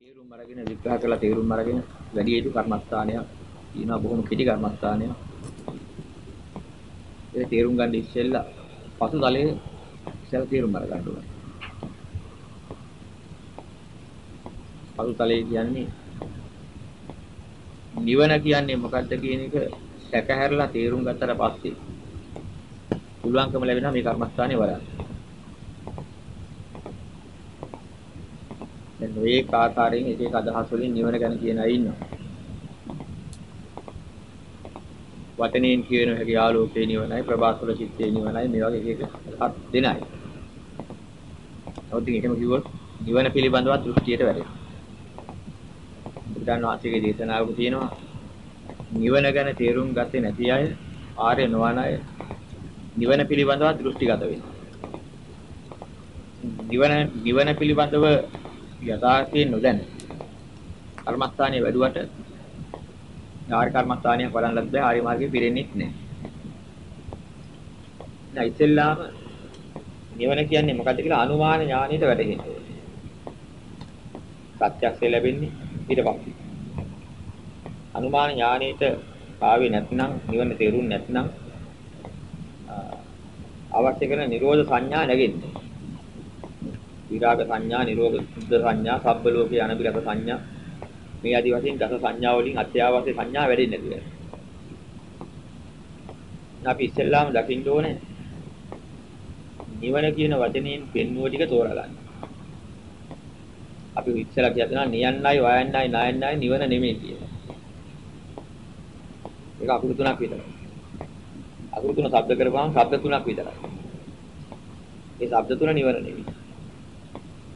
තේරුම් අරගෙන විග්‍රහ කරලා තේරුම් අරගෙන වැඩි යුතු කර්මස්ථානයක් තියෙනවා බොහොම කෙටි කර්මස්ථානයක්. ඒ තේරුම් ගන්න ඉස්සෙල්ලා පසු තලයේ ඉස්සෙල්ලා තේරුම් අරගන්න ඕනේ. පසු තලයේ කියන්නේ නිවන කියන්නේ මොකක්ද කියන එක සැකහැරලා තේරුම් ගත්තට පස්සේ පුළුවන්කම ලැබෙනවා මේ කර්මස්ථානේ වඩන්න. දැන් ඔය ආකාරයෙන් එක එක අදහස් වලින් නිවන ගැන කියන අය ඉන්නවා. වචනයෙන් කියන හැකි ආලෝකේ නිවනයි ප්‍රභාස්වර චිත්තේ නිවනයි මේ වගේ එක එක හත් දෙනයි. ඔතින් එහෙම කිව්වොත් නිවන පිළිබඳව දෘෂ්ටියට වැටෙනවා. බුදුන් වහන්සේගේ දේශනාවක තියෙනවා නිවන ගැන තේරුම් ගත්තේ නැති අය ආර්ය නොවන අය නිවන පිළිබඳව දෘෂ්ටිගත වෙනවා. නිවන නිවන පිළිබඳව යථාර්ථයෙන් නොදැන කර්මස්ථානයේ වැඩුවට ආර්ය කර්මස්ථානය බලන්නත් බෑ ආර්ය මාර්ගයේ පිරෙන්නේ නැහැ. දැන් ඉතින්ලාම නිවන කියන්නේ මොකද්ද කියලා අනුමාන ඥානයට වැටහෙන්න ඕනේ. ප්‍රත්‍යක්ෂය ලැබෙන්නේ ඊට පස්සේ. අනුමාන ඥානයට ආවේ නැත්නම් නිවන තේරුම් නැත්නම් අවශ්‍ය කරන නිරෝධ සංඥා නැගෙන්නේ. විරාග සංඥා, නිරෝධ සුද්ධ සංඥා, සබ්බ ලෝකේ අනබිරත සංඥා මේ ආදි වශයෙන් දස සංඥා වලින් අත්‍යවශ්‍ය සංඥා වැඩෙන්නේ නැති වෙනවා. අපි ඉස්සෙල්ලාම දකින්න ඕනේ නිවන කියන වචනයෙන් පෙන්වුව ටික තෝරගන්න. අපි ඉස්සෙල්ලා කියනවා නියන්නයි, වයන්නයි, නායන්නයි නිවන නෙමෙයි කියලා. ඒක අකුරු තුනක් විතරයි. අකුරු තුන ශබ්ද කරපුවාම ශබ්ද තුනක් විතරයි. ඒ ශබ්ද තුන නිවන නෙමෙයි.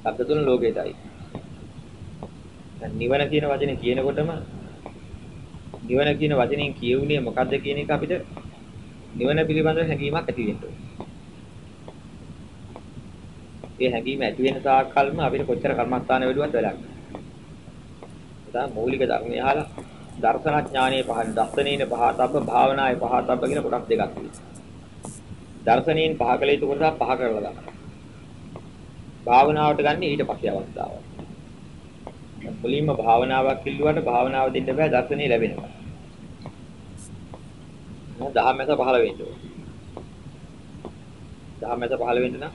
ශබ්ද තුන ලෝකයටයි. දැන් නිවන කියන වචනේ කියනකොටම නිවන කියන වචනේ කියුනේ මොකද්ද කියන එක අපිට නිවන පිළිබඳ හැඟීමක් ඇති වෙන්න ඒ හැඟීම ඇති වෙන තාක් කල්ම අපිට කොච්චර කර්මස්ථාන වලවත් වැඩක් නැහැ. ඒ මූලික ධර්මය අහලා දර්ශන ඥානයේ පහන් දර්ශනීන පහතබ්බ භාවනායේ පහතබ්බ කියන කොටස් දෙකක් තියෙනවා. දර්ශනීන් පහ කළ යුතු කොටස පහ කරලා ගන්නවා. භාවනාවට ගන්න ඊට පස්සේ අවස්ථාවක්. මුලින්ම භාවනාවක් කිල්ලුවට භාවනාව දෙන්න බෑ දර්ශනේ ලැබෙනවා. මොන දහමැස පහළ වෙන්න ඕන. දහමැස පහළ වෙන්න නම්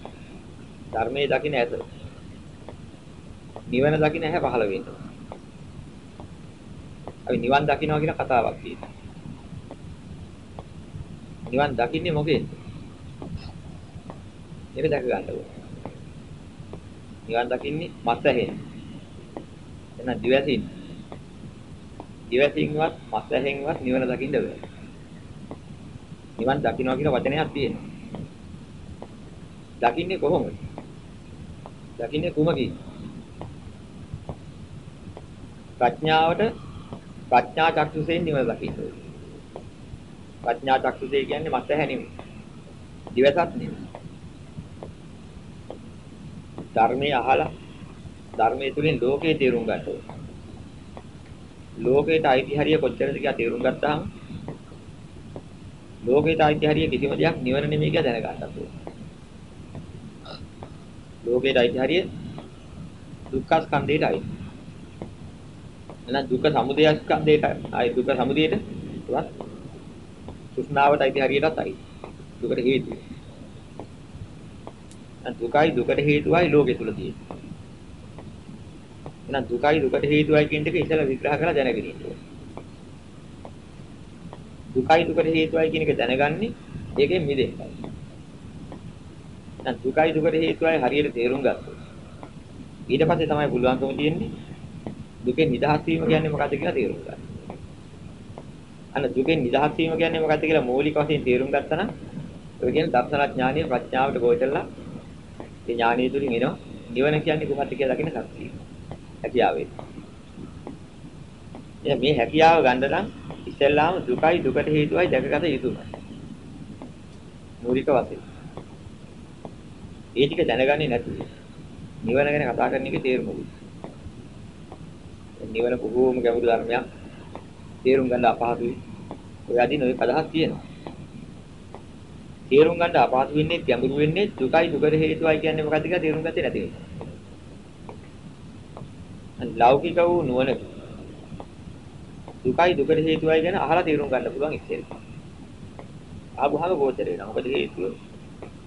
ධර්මයේ දකින්න ඇත. නිවන දකින්න ඇහැ පහළ වෙන්න ඕන. අපි නිවන් දකින්නවා කියන කතාවක් තියෙනවා. නිවන් දකින්නේ මොකෙන්ද? ඒක දැක ගන්න ඕනේ. නිවන් දකින්නේ මත් ඇහෙන්. එහෙනම් දිවැසින්. දිවැසින්වත් මත් ඇහෙන්වත් නිවන දකින්න බෑ. නිවන් දකින්නවා කියන වචනයක් තියෙනවා. දකින්නේ කොහොමද? දකින්නේ කුමකින්? ප්‍රඥාවට ප්‍රඥා චක්ෂුසෙන් නිවන දකින්න ඕනේ. ප්‍රඥා චක්ෂුසේ කියන්නේ මත් ඇහැ නෙමෙයි. දිවසත් නෙමෙයි. ධර්මයේ අහලා ධර්මයේ තුලින් ලෝකේ තේරුම් ගන්න ඕනේ. ලෝකේට අයිති හරිය කොච්චරද කියලා තේරුම් ගත්තාම ලෝකේට අයිති හරිය කිසිම දෙයක් නිවන නෙමෙයි කියලා දැනගන්නත් ඕනේ. ලෝකේට අයිති හරිය දුක්ඛ ස්කන්ධයට අයිති. එහෙනම් දුක්ඛ සමුදය ස්කන්ධයට අයි දුක්ඛ සමුදයට ඒවත් සුෂ්ණාවට අයිති හරියටත් අයිති. දුකට හේතුව. දුකයි දුකට හේතුවයි ලෝකෙ තුල තියෙන්නේ. එහෙනම් දුකයි දුකට හේතුවයි කියන එක ඉතල විග්‍රහ කරලා දැනගෙන ඉන්න ඕනේ. දුකයි දුකට හේතුවයි කියන එක දැනගන්නේ ඒකෙන් මිදෙන්නයි. එහෙනම් දුකයි දුකට හේතුවයි හරියට තේරුම් ගත්තොත් ඊට පස්සේ තමයි පුළුවන්කම තියෙන්නේ දුකෙන් නිදහස් වීම කියන්නේ මොකද්ද කියලා තේරුම් ගන්න. අන්න දුකෙන් නිදහස් වීම කියන්නේ මොකද්ද කියලා මූලික වශයෙන් තේරුම් ගත්තා නම් ඔය කියන්නේ දර්ශන ඥානිය ප්‍රඥාවට ගෝචරලා ඒ ඥානිය තුලින් එනවා නිවන කියන්නේ කොහොමද කියලා දකින්න ශක්තිය. හැකියාවේ. එහෙනම් මේ හැකියාව ගන්න නම් ඉස්සෙල්ලාම දුකයි දුකට හේතුවයි දැකගත යුතුමයි. මූලික වශයෙන්. ඒ ටික දැනගන්නේ නැතුව නිවන ගැන කතා කරන එකේ තේරුම නිවන බොහෝම ගැඹුරු ධර්මයක්. තේරුම් ගන්න අපහසුයි. ඔය අදින ඔය අදහස් තියෙනවා. තේරුම් ගන්න අපහසු වෙන්නේ ගැඹුරු වෙන්නේ දුකයි දුකට හේතුවයි කියන්නේ මොකක්ද කියලා තේරුම් ගත්තේ නැති නිසා. ලෞකික වූ නුවණ දුකයි දුකට හේතුවයි ගැන අහලා තේරුම් ගන්න පුළුවන් ඉතින්. ආභාව ගෝචර වෙනවා. මොකද හේතුව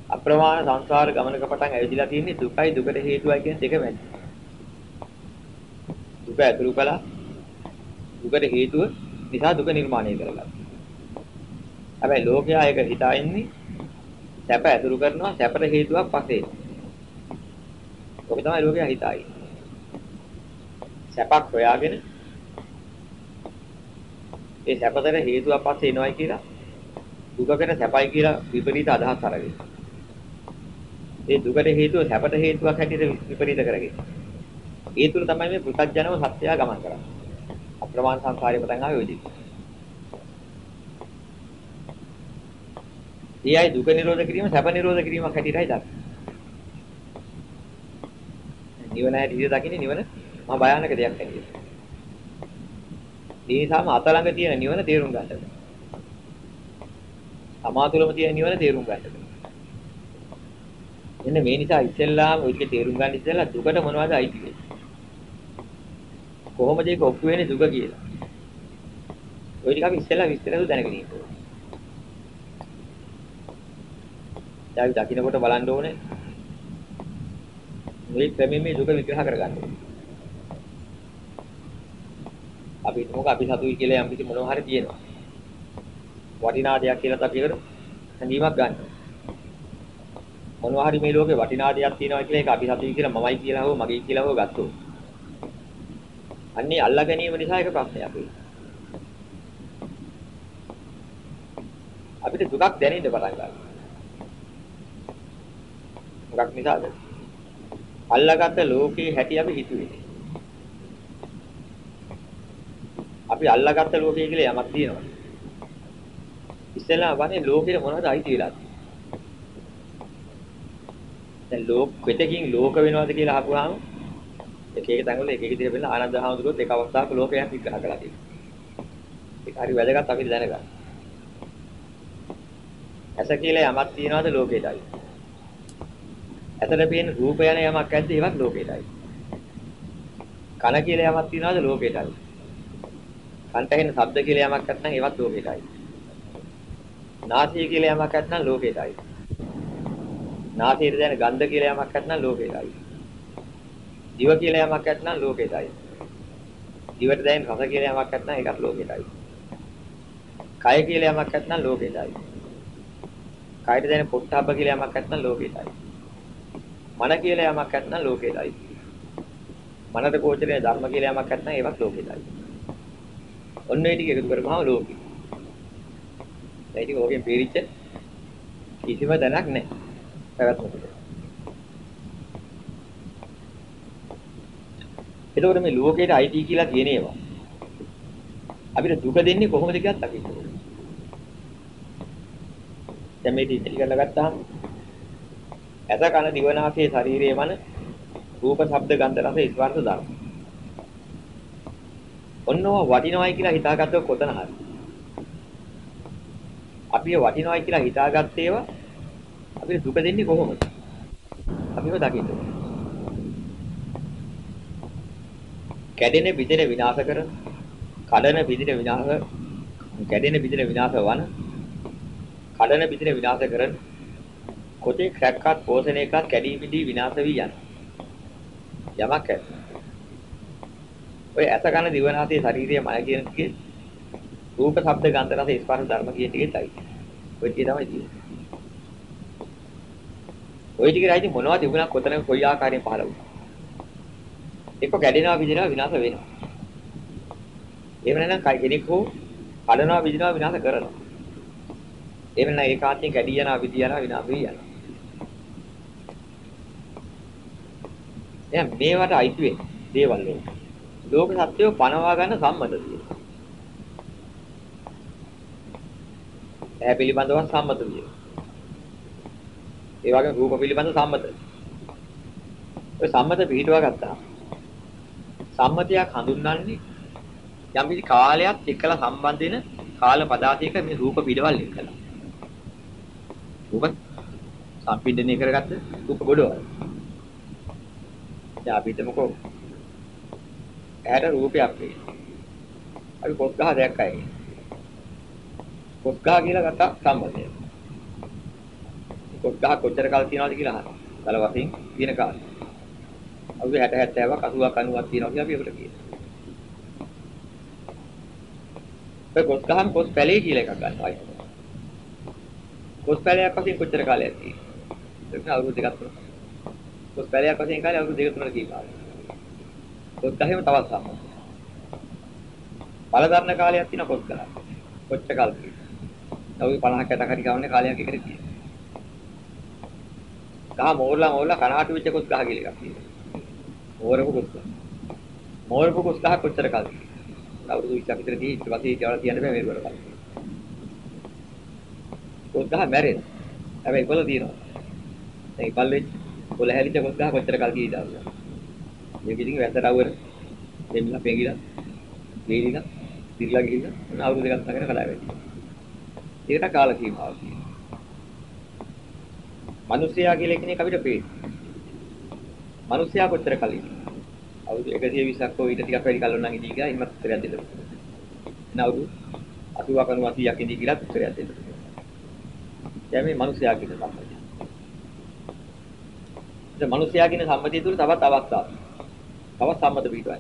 අප්‍රමාණ සංසාර ගමනක පටන් ඇවිදලා තියෙන්නේ දුකයි දුකට හේතුවයි කියන දෙක මැද. දුක ඇතුළු කළා දුකට හේතුව නිසා දුක නිර්මාණය කරගත්තා. හැබැයි ලෝකයා ඒක හිතා ඉන්නේ සැප ඇතුළු කරනවා සැපට හේතුවක් පස්සේ. ඔක තමයි ලෝකයා හිතා ඉන්නේ. සැපක් හොයාගෙන ඒ සැපතර හේතුවක් පස්සේ එනවයි කියලා දුකකට සැපයි කියලා විපරීත අදහස් අරගෙන. ඒ දුකට හේතුව සැපට හේතුවක් හැටියට විපරීත කරගෙන. ඒ තුල තමයි මේ පු탁ජනව සත්‍යය ගමන් කරන්නේ. අප්‍රමාණ සංසාරේ පටන් ආවේ ඔය විදිහට. ඊයයි දුක නිරෝධ කිරීම සැප නිරෝධ කිරීමක් හැටියටයි දක්වන්නේ. නිවන හැටියට දකින්නේ නිවන මහා භයානක දෙයක් හැටියට. ඒ නිසාම අත ළඟ තියෙන නිවන තේරුම් ගන්න ඕනේ. තමා තුළම තියෙන නිවන තේරුම් ගන්න ඕනේ. එන්න මේ නිසා ඉස්සෙල්ලාම ඔය ටික තේරුම් ගන්න ඉස්සෙල්ලා දුකට මොනවද අයිති වෙන්නේ? කොහොමද ඒක ඔප්පු වෙන්නේ දුක කියලා? ඔය ටික අපි ඉස්සෙල්ලා විස්තරව දැනගෙන ඉන්න ඕනේ. දැන් දකින්නකොට බලන්න ඕනේ මේ ක්‍රමයෙන් මේ දුක විග්‍රහ කරගන්න ඕනේ. අපි හිතමුකෝ අපි සතුයි කියලා යම් කිසි මොනවා හරි තියෙනවා. වටිනා දෙයක් කියලා අපි ඒකට හැඟීමක් ගන්නවා. මොනවා හරි මේ ලෝකේ වටිනා දෙයක් තියෙනවා කියලා ඒක අපි සතුයි කියලා මමයි කියලා හෝ මගේ කියලා හෝ ගත්තොත්. අන්නේ අල්ලා ගැනීම නිසා ඒක ප්‍රශ්නයක් වෙයි. අපිට දුකක් දැනෙන්න පටන් ගන්නවා. මොකක් නිසාද? අල්ලාගත්ත ලෝකේ හැටි අපි හිතුවේ. අපි අල්ලාගත්ත ලෝකය කියලා යමක් තියෙනවා. ඉස්සෙල්ලා වනේ ලෝකෙට මොනවද අයිති වෙලා දැන් ලෝක පිටකින් ලෝක වෙනවද කියලා අහපුවාම එක එක තැන්වල එක එක විදිහට වෙන ආනන්ද හාමුදුරුවෝ දෙක අවස්ථාවක ලෝකයක් විග්‍රහ කළා තියෙනවා. ඒක හරි වැදගත් අපිට දැනගන්න. ඇස කියලා යමක් තියනවාද ලෝකෙටයි. ඇසට පේන රූප යන යමක් ඇද්ද ඒවත් ලෝකෙටයි. කන කියලා යමක් තියනවාද ලෝකෙටයි. කන්ට හෙන ශබ්ද කියලා යමක් නැත්නම් ඒවත් ලෝකෙටයි. නාසය කියලා යමක් නැත්නම් ලෝකෙටයි. නාසයට දැනෙන ගන්ධ කියලා යමක් නැත්නම් ලෝකෙටයි. දිව කියලා යමක් නැත්නම් ලෝකෙටයි. දිවට දැනෙන රස කියලා යමක් නැත්නම් ඒකත් ලෝකෙටයි. කය කියලා යමක් නැත්නම් ලෝකෙටයි. කයට දැනෙන පොට්ටහබ්බ කියලා යමක් නැත්නම් ලෝකෙටයි. මන කියලා යමක් නැත්නම් ලෝකෙටයි. මනට ගෝචරයේ ධර්ම කියලා යමක් නැත්නම් ඒවත් ලෝකෙටයි. ඔන්න ඒ ටික එකතු කරපුවාම ලෝකෙ. ඒ ටික ඕකෙන් පිරිච්ච කිසිම දැනක් නැහැ. පැවැත්මකට. එතකොට මේ ලෝකේට අයිති කියලා කියන ඒවා අපිට දුක දෙන්නේ කොහොමද කියලාත් දකින්න ඕනේ. දැන් මේ ටික කරලා ගත්තාම ඇස කන දිවනාසය ශරීරයේ මන රූප ශබ්ද ගන්ධ රස ස්පර්ශ ධර්ම ඔන්නව වටිනවයි කියලා හිතාගත්තොත් කොතන හරි. අපි වටිනවයි කියලා හිතාගත්ත ඒවා අපිට දුක දෙන්නේ කොහොමද? අපිව දකින්න කැඩෙන බිඳෙන විනාශ කරන කඩන බිඳෙන විනාශ කැඩෙන බිඳෙන විනාශ වන කඩන බිඳෙන විනාශ කරන කොටේ ක්‍රැක්කත් පෝෂණයකත් කැඩී බිඳී විනාශ වී යන යමක් ඇත ඔය ඇස කන දිවනාසය ශරීරය මන කියන ටිකේ රූප ශබ්ද ගන්ධ රස ස්පර්ශ ධර්ම කියන ටිකේයි. ඔය ටික තමයි තියෙන්නේ. ඔය ටිකේ රයිදි මොනවද තිබුණා කොතන කොයි ආකාරයෙන් පහළ වුණා. එක්ක කැඩෙනවා විදිනවා විනාශ වෙනවා. එහෙම නැත්නම් කයි කෙනෙක් හෝ කඩනවා විදිනවා විනාශ කරනවා. එහෙම නැත්නම් ඒකාන්තයෙන් කැඩී යනවා විදි යනවා විනාශ වී දැන් මේවට අයිති වෙන්නේ දේවල් වලට. ලෝක සත්‍යය පනවා ගන්න සම්මත තියෙනවා. ඇහැ පිළිබඳව සම්මත තියෙනවා. ඒ වගේම රූප පිළිබඳ සම්මත. ඔය සම්මත පිළිටවා ගත්තා. සම්මතයක් හඳුන්වන්නේ යම් කිසි කාලයක් එක්කලා සම්බන්ධ වෙන කාල පදාතියක මේ රූප පිළිවල් එක්කලා. රූප සම්පින්දනය කරගත්ත රූප ගොඩවල්. දැන් අපි හිතමුකෝ ඇහැට රූපයක් වේ. අපි කොස් ගහ දැක්කයි. කොස් ගහ කියලා ගත්ත සම්බන්ධය. කොස් ගහ කොච්චර කල් තියනවද කියලා අහනවා. කල වශයෙන් තියෙන කාලේ. අවුරුදු 60 70ක් 80ක් 90ක් තියෙනවා කියලා අපි ඒකට කියනවා. ඒ කොස් ගහම කොස් පැලේ කියලා එකක් ගන්නවා. කොස් පැලයක් වශයෙන් කොච්චර කාලයක් තියෙනවා? ඒක අවුරුදු දෙකක් තුනක්. කොස් පැලයක් වශයෙන් කාලේ අවුරුදු දෙක තුනක් තියෙනවා. කොස් ගහෙම තවත් සම්මත. බලධර්ණ කාලයක් තියෙන කොස් ගහ. කොච්චර කාලද? අවුරුදු 50 60 හරි ගානේ කාලයක් එකට තියෙනවා. ගහ මෝරලා මෝරලා කනහටු වෙච්ච කොස් ගහ කියලා එකක් තියෙනවා. මෝරපු කොස් ගහ. මෝරපු කොස් ගහ කොච්චර කාලද? අවුරුදු 20ක් විතර දී ඊට පස්සේ ඒවල කියන්න බෑ මේක වල. කොස් ගහ මැරෙන. හැබැයි කොළ තියෙනවා. දැන් ඉපල් වෙච්ච කොළ හැලිච්ච කොස් ගහ කොච්චර කල් කීයද? මේක ඉතින් වැසට අවුර දෙන්නලා පෙඟිලා ගේලිලා ඉතිරිලා ගිහිල්ලා අවුරුදු දෙකක් ළඟට කඩා වැටෙනවා. ඒකට කාල සීමාවක් තියෙනවා. මිනිස්සයා කියලා කෙනෙක් අපිට පේනවා. මිනිස්සයා කොච්චර කලින් අවුරුදු 120ක් හෝ ඊට ටිකක් වැඩි කල් නම් ඉඳී කියලා එහෙමත් උත්තරයක් දෙන්න. එන අවුරුදු 80ක 90ක් ඉඳී කියලා උත්තරයක් දෙන්න. දැන් මේ මිනිස්සයා කියන සම්පතිය. ඒ මිනිස්සයා කියන සම්පතිය තුල තවත් අවස්ථාවක්. තවත් සම්මත පිටවයි.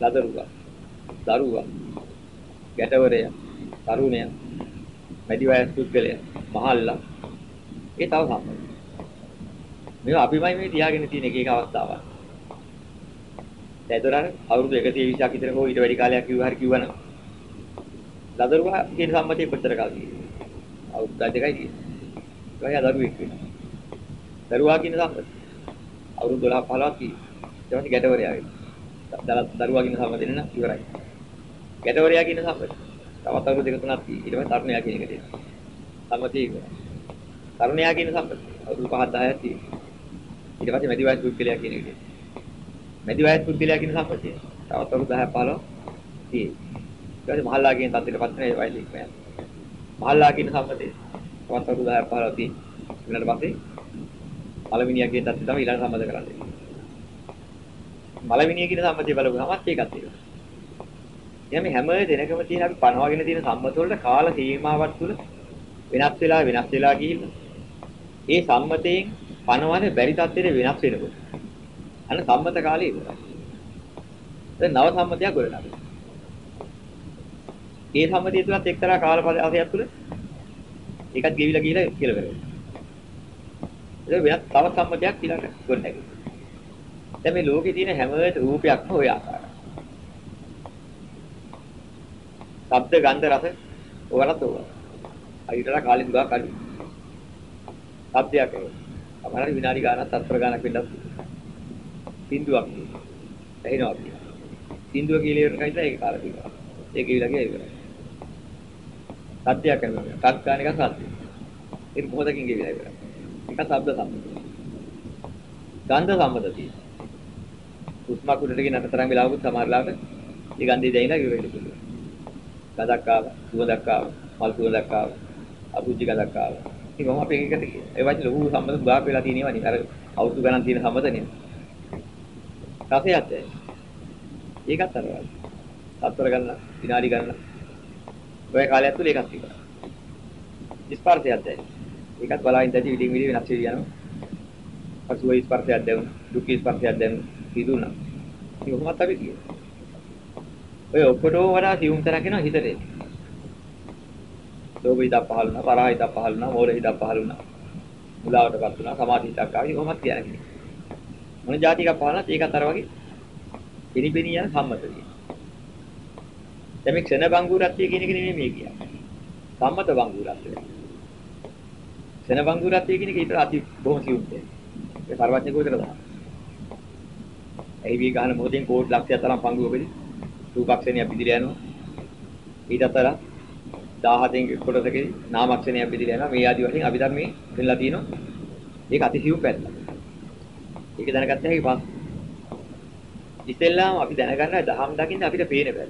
ලදරුවා, දරුවා, ගැටවරය, තරුණය, වැඩි වයස් පුද්ගලයා, මහල්ලා ඒ තව සම්මත. මේවා අපිමයි මේ තියාගෙන තියෙන එක එක අවස්ථාවක්. දැන් අවුරුදු 120ක් විතර හෝ ඊට වැඩි කාලයක් කිව්ව හරි කිව්වනම් දරුවා කියන සම්මතිය කොච්චර කාලද අවුරුදු දෙකයි තියෙන්නේ. ඒවා දරුවෙක් වෙනවා. දරුවා කියන සම්මතිය අවුරුදු 12 15ක් තියෙනවා. ඊට පස්සේ ගැටවරයා වෙනවා. දරුවා කියන සම්මතිය නෙන්න ඉවරයි. ගැටවරයා කියන සම්මතිය තවත් අවුරුදු දෙක තුනක් තියෙනවා. ඊට පස්සේ තරුණයා කියන එක තියෙනවා. සම්මතිය ඉවරයි. තරුණයා කියන සම්මතිය අවුරුදු 5 10ක් තියෙනවා. ඊට පස්සේ මැදි වයස් පුද්ගලයා කියන එක තියෙනවා. මැදි වයස් පුද්ගලයා කියන සම්පතිය. තවත් අවුරුදු 10 15 තියෙයි. ඊට පස්සේ මහල්ලා කියන තත්ත්වයටපත් වෙන වයස ඉක්ම යනවා. මහල්ලා කියන සම්පතිය. තවත් අවුරුදු 10 15 තියෙයි. ඊට පස්සේ මලවිනියා කියන තත්ත්වය තමයි ඊළඟ සම්බන්ධ කරන්නේ. මලවිනිය කියන සම්පතිය බලපුවාමත් ඒකත් තියෙනවා. එහෙනම් මේ හැම දෙනකම තියෙන අපි පනවගෙන තියෙන සම්මත වලට කාල සීමාවක් තුල වෙනස් වෙලා වෙනස් වෙලා ගිහිල්ලා ඒ සම්මතයෙන් පනවන්නේ බැරි තත්ත්වෙට වෙනස් වෙනකොට අන්න සම්මත කාලේ ඉවරයි. දැන් නව සම්මතයක් ගොඩනගනවා. ඒ සම්මතිය තුලත් එක්තරා කාලපදයක් තුල ඒකත් ගෙවිලා ගිහිලා කියලා වෙනවා. ඒක වෙනත් තව සම්මතයක් ඊළඟ ගොඩනැගෙනවා. දැන් මේ ලෝකේ තියෙන හැම රූපයක්ම ඔය ආකාරයි. ශබ්ද ගන්ධ රස ඕවලත් ඕවා. අයිතලා කාලේ දුරක් අඩු. ශබ්දයක් ඒක. අපහරි විනාඩි ගානක් තත්පර ගානක් වෙන්නත් සින්දුවක් ඇහෙනවා කියලා. සින්දුව කියලා ඉවරන කයිද ඒක කාලා තියෙනවා. ඒක ඊළඟ ඉවරයි. සත්‍යයක් කරනවා. තත්කානික සත්‍ය. ඒක මොහොතකින් ගෙවිලා ඉවරයි. එක ශබ්ද සම්මත. ගන්ධ සම්මත තියෙනවා. උස්මක් උඩට ගෙන අතරම් වෙලාවකුත් සමහරලාට ඒ ගන්ධය දැයිලා ඉවරෙන්න පුළුවන්. ගඳක් ආවා, සුවඳක් ආවා, මල් සුවඳක් ආවා, අසුචි ගඳක් ආවා. ඉතින් කොහොම අපි එකකට කියනවා. ඒ වගේ ලොකු සම්බන්ධ ගාක් වෙලා තියෙනවා නේ. අර අවුරුදු ගණන් තියෙන සම්බන්ධ නේ. රසයත් ඒකත් අර වගේ. සතර ගන්න විනාඩි ගන්න. ඔය කාලය තුල ඒකත් තිබුණා. ස්පර්ශයත් ඒකත් බලා ඉඳදී විදිහ විදිහ වෙනස් වෙවි යනවා. පසුව ස්පර්ශයක් දැනුණා. දුක් ස්පර්ශයක් දැනුණා. සිදුණා. ඒක කොහොමද අපි කියන්නේ? ඔය ඔක්කොටම වඩා සියුම් තරක් වෙනවා හිතේ. ලෝභ හිතක් පහළ වුණා, තරහ හිතක් පහළ වුණා, මෝහ හිතක් පහළ වුණා. මුලාවටපත් වුණා, සමාධි හිතක් ආවි කොහොමද කියන්නේ? මොන જાතිකක් පහළනත් ඒකත් අර වගේ පිනිපිනි යන සම්මතය. දැන් මේ ක්ෂණ බංගුරත්වය කියන එක නෙමෙයි මේ කියන්නේ. සම්මත බංගුරත්වය. ක්ෂණ බංගුරත්වය කියන එක ඊට අති බොහොම සියුම් දෙයක්. ඒ සර්වඥ කෝචර තමයි. ඒ වී ගන්න මොහොතින් කෝට් ලක්ෂයක් තරම් පංගුවකදී රූපක්ෂණය පිළිදිලා යනවා. ඊට අතර 17න් කොටසකදී නාමක්ෂණය පිළිදිලා යනවා. මේ ආදි වශයෙන් අපි දැන් මේ දෙන්නලා තියෙනවා. ඒක අතිසියුම් පැත්ත. ඒක දැනගත්ත හැකි පස්. ඉතින්ලාම අපි දැනගන්න දහම් දකින්න අපිට පේන බැහැ.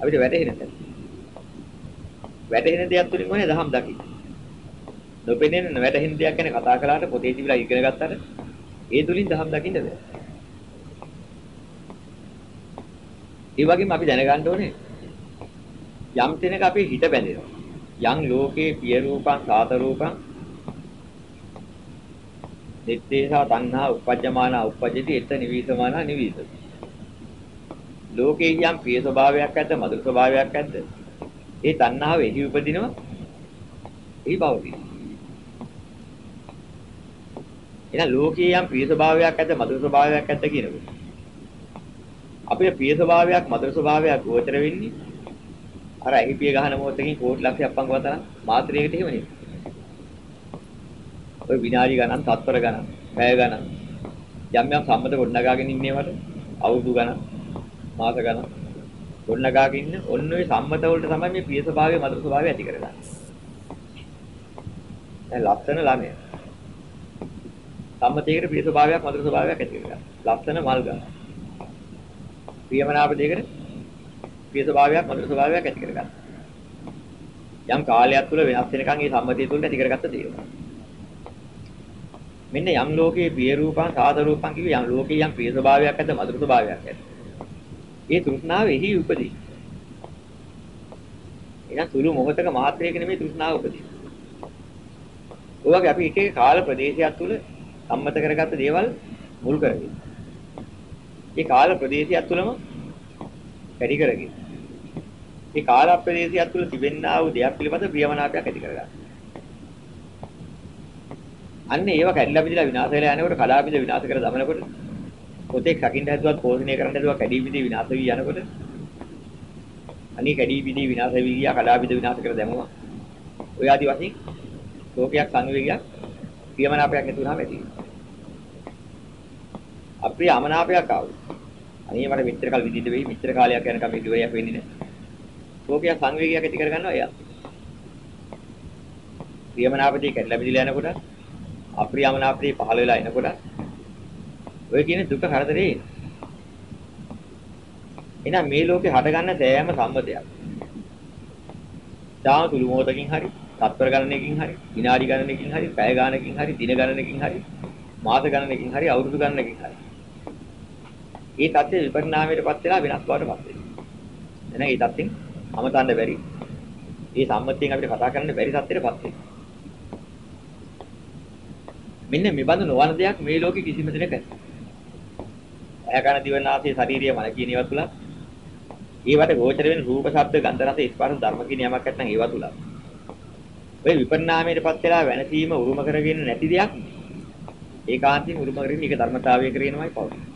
අපිට වැටහෙන බැහැ. වැටහෙන දෙයක් තුලින් මොනේ දහම් දකින්න. නොපෙනෙන වැටහෙන දෙයක් ගැන කතා කළාට පොතේ තිබිලා ඉගෙන ගත්තාට ඒ තුලින් දහම් දකින්න බැහැ. ඒ වගේම අපි දැනගන්න ඕනේ යම් තැනක අපි හිත බැඳෙනවා. යම් ලෝකේ පිය රූපං සාත රූපං නිත්තේසා තණ්හා උපජ්ජමාන උපජ්ජති එත නිවිසමාන නිවිසති. ලෝකේ යම් ප්‍රිය ස්වභාවයක් ඇද්ද මధుර ස්වභාවයක් ඇද්ද? ඒ තණ්හාව එහි උපදිනවා. එහි පවතින. එහෙනම් ලෝකයේ යම් ප්‍රිය ස්වභාවයක් ඇත මధుර ස්වභාවයක් ඇත කියනකොට අපේ ප්‍රිය ස්වභාවයක් මధుර ස්වභාවයක් ගෝචර වෙන්නේ අර ඇහි පිය ගහන මොහොතකින් කෝටි ලක්ෂයක් පංගවතන මාත්‍රයකට එහෙම නෙමෙයි. ඔය විනාඩි ගණන්, තත්පර ගණන්, පැය ගණන් යම් යම් සම්මත ගොඩනගාගෙන ඉන්නේවට අවුරුදු ගණන්, මාස ගණන් ගොඩනගාගෙන ඉන්න ඔන්න ඔය සම්මත වලට තමයි මේ ප්‍රිය ස්වභාවය මధుර ස්වභාවය ඇති කරගන්නේ. දැන් ලස්සන ළමයා සම්මතයකට ප්‍රිය ස්වභාවයක් මధుර ස්වභාවයක් ඇති වෙනවා. ලස්සන මල් ගන්න. ප්‍රියමනාප දෙයකට ප්‍රිය ස්වභාවයක් මధుර ස්වභාවයක් ඇති කරගන්න. යම් කාලයක් තුළ වෙනස් වෙනකන් මේ සම්මතිය තුළ ඇති කරගත්ත දේවල්. මෙන්න යම් ලෝකයේ ප්‍රිය රූපං සාද රූපං කිව්ව යම් ලෝකයේ යම් ප්‍රිය ස්වභාවයක් ඇත මధుර ස්වභාවයක් ඇත. ඒ තෘෂ්ණාව එහි උපදී. එනම් සුළු මොහතක මාත්‍රයක නෙමෙයි තෘෂ්ණාව උපදී. ඔයගේ අපි එක එක කාල ප්‍රදේශයක් තුළ සම්මත කරගත්ත දේවල් මුල් කරගෙන. ඒ කාල ප්‍රදේශයක් තුළම වැඩි කරගෙන. මේ කාල ප්‍රදේශයක් තුළ තිබෙන්නා වූ දෙයක් පිළිබඳ ප්‍රියමනාපයක් ඇති කරගන්න. අන්න ඒව කැඩිලා බිඳලා විනාශ වෙලා යනකොට කඩා බිඳ විනාශ කර දමනකොට පොතේ කකින්න හැදුවත් පෝෂණය කරන්න හැදුවා කැඩී බිඳී විනාශ වී යනකොට අනේ කැඩී බිඳී විනාශ වී ගියා කඩා බිඳ විනාශ කර දැමුවා. ඔය ආදි වශයෙන් ශෝකයක් සංවේගයක් ප්‍රියමනාපයක් ඇති වුණාම ඇති වෙනවා. අප්‍රිය අමනාපයක් ආවොත් අනේ මට මෙච්චර කල් විඳින්න වෙයි මෙච්චර කාලයක් යනකම් මේ දිවයක් වෙන්නේ නැහැ. ශෝකයක් සංවේගයක් ඇති කරගන්නවා එයා. ප්‍රියමනාපදී කැඩලා බිඳලා යනකොට අප්‍රියමනාපදී පහළ වෙලා එනකොට ඔය කියන දුක හතරේ එහෙනම් මේ ලෝකේ හටගන්න සෑම සම්මතයක්. දාම තුළු මොහොතකින් හරි, තත්පර ගණනකින් හරි විනාඩි ගණනකින් හරි පැය ගණනකින් හරි දින ගණනකින් හරි මාස ගණනකින් හරි අවුරුදු ගණනකින් හරි. ඒ தත්ත්ව විපරිණාමයටපත් වෙලා වෙනස් බවටපත් වෙනවා. එහෙනම් ඒ தත්ත්වෙන් අමතන්න බැරි ඒ සම්මතියෙන් අපිට කතා කරන්න බැරි தත්ත්වෙටපත් වෙනවා. මෙන්න මේ බඳු නොවන දෙයක් මේ ලෝකෙ කිසිම දෙයක් නැහැ. ඇකන දිවනාසයේ ශාරීරිය මන කියන ඒවා තුල ඒවට ගෝචර වෙන රූප ශබ්ද ගන්ධ රස ස්පර්ශ ධර්ම කියන යමක් නැත්නම් ඒවා තුලත් ඔය විපරිණාමයටපත් වෙලා වෙනසීම උරුම කරගෙන නැති දෙයක් ඒකාන්තයෙන් උරුම කරගෙන ඒක ධර්මතාවය කරගෙනමයි පවතින්නේ.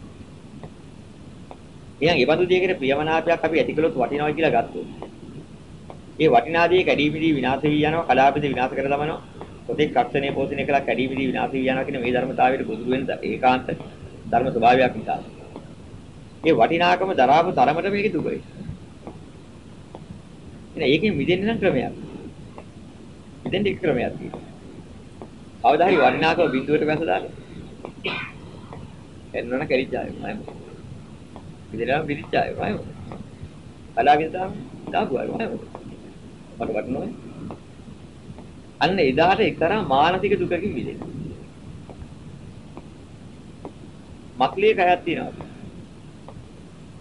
එහෙනම් ඒ බඳු දෙයකට ප්‍රියමනාපයක් අපි ඇති කළොත් වටිනවා කියලා ගත්තොත් ඒ වටිනා දේ කැඩී පිටී විනාශ වී යනවා කලාපිත විනාශ කර දමනවා පොතේ කර්ෂණය පෝෂණය කළා කැඩී පිටී විනාශ වී යනවා කියන මේ ධර්මතාවයට ගොදුරු වෙන ඒකාන්ත ධර්ම ස්වභාවයක් නිසා. මේ වටිනාකම දරාපු තරමට මේකේ දුකයි. එහෙනම් ඒකෙන් මිදෙන්න නම් ක්‍රමයක්. මිදෙන්න එක ක්‍රමයක් තියෙනවා. කවදා හරි වටිනාකම බිඳුවට වැස දාන්න. එන්නන කැරිච්චාය මම. මිදෙනවා පිළිච්චාය මම. කලාගෙන තාම දාපුවා මම. මට වටිනවා. අන්න එදාට එක්තරා මානසික දුකකින් මිදෙන්න. මක්ලිය කයක් තියෙනවා.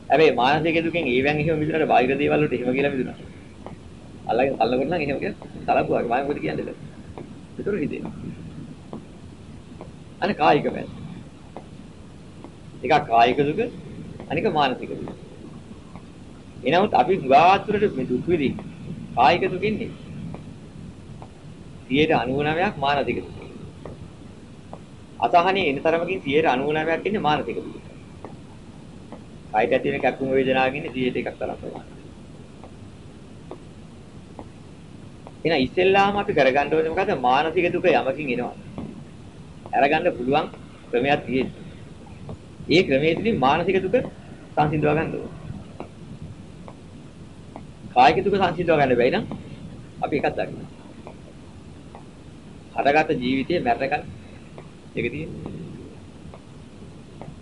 හැබැයි මානසික දුකෙන් ඒවෙන් එහෙම මිදුනට බාහිර දේවල් වලට එහෙම කියලා මිදුනා. අල්ලගෙන අල්ලගෙන නම් එහෙම කියලා සලකුවා මම මොකද කියන්නේ? ඒතර හිතෙනවා. අනේ කායික පැත්ත. එකක් කායික දුක අනික මානසික දුක. එනමුත් අපි ගාතුරට මේ දුක් විඳින් කායික දුකින් නෙවෙයි. 99ක් මානසික දුක. අසහනේ එන තරමකින් 99ක් ඉන්නේ මානසික දුක. කායික ඇති වෙන කැක්කුම වේදනාවකින් 100ට එකක් තරම් ප්‍රමාණයි. එහෙනම් ඉස්සෙල්ලාම අපි කරගන්න ඕනේ මොකද්ද? මානසික දුක යමකින් එනවා. අරගන්න පුළුවන් ක්‍රමයක් තියෙනවා. ඒ ක්‍රමයේදී මානසික දුක සංසිඳව ගන්න ඕනේ. කායික දුක සංසිඳව ගන්න බැයි නම් අපි එකක් දකින්න. හටගත් ජීවිතයේ මැරෙනකන් ඒක තියෙන්නේ.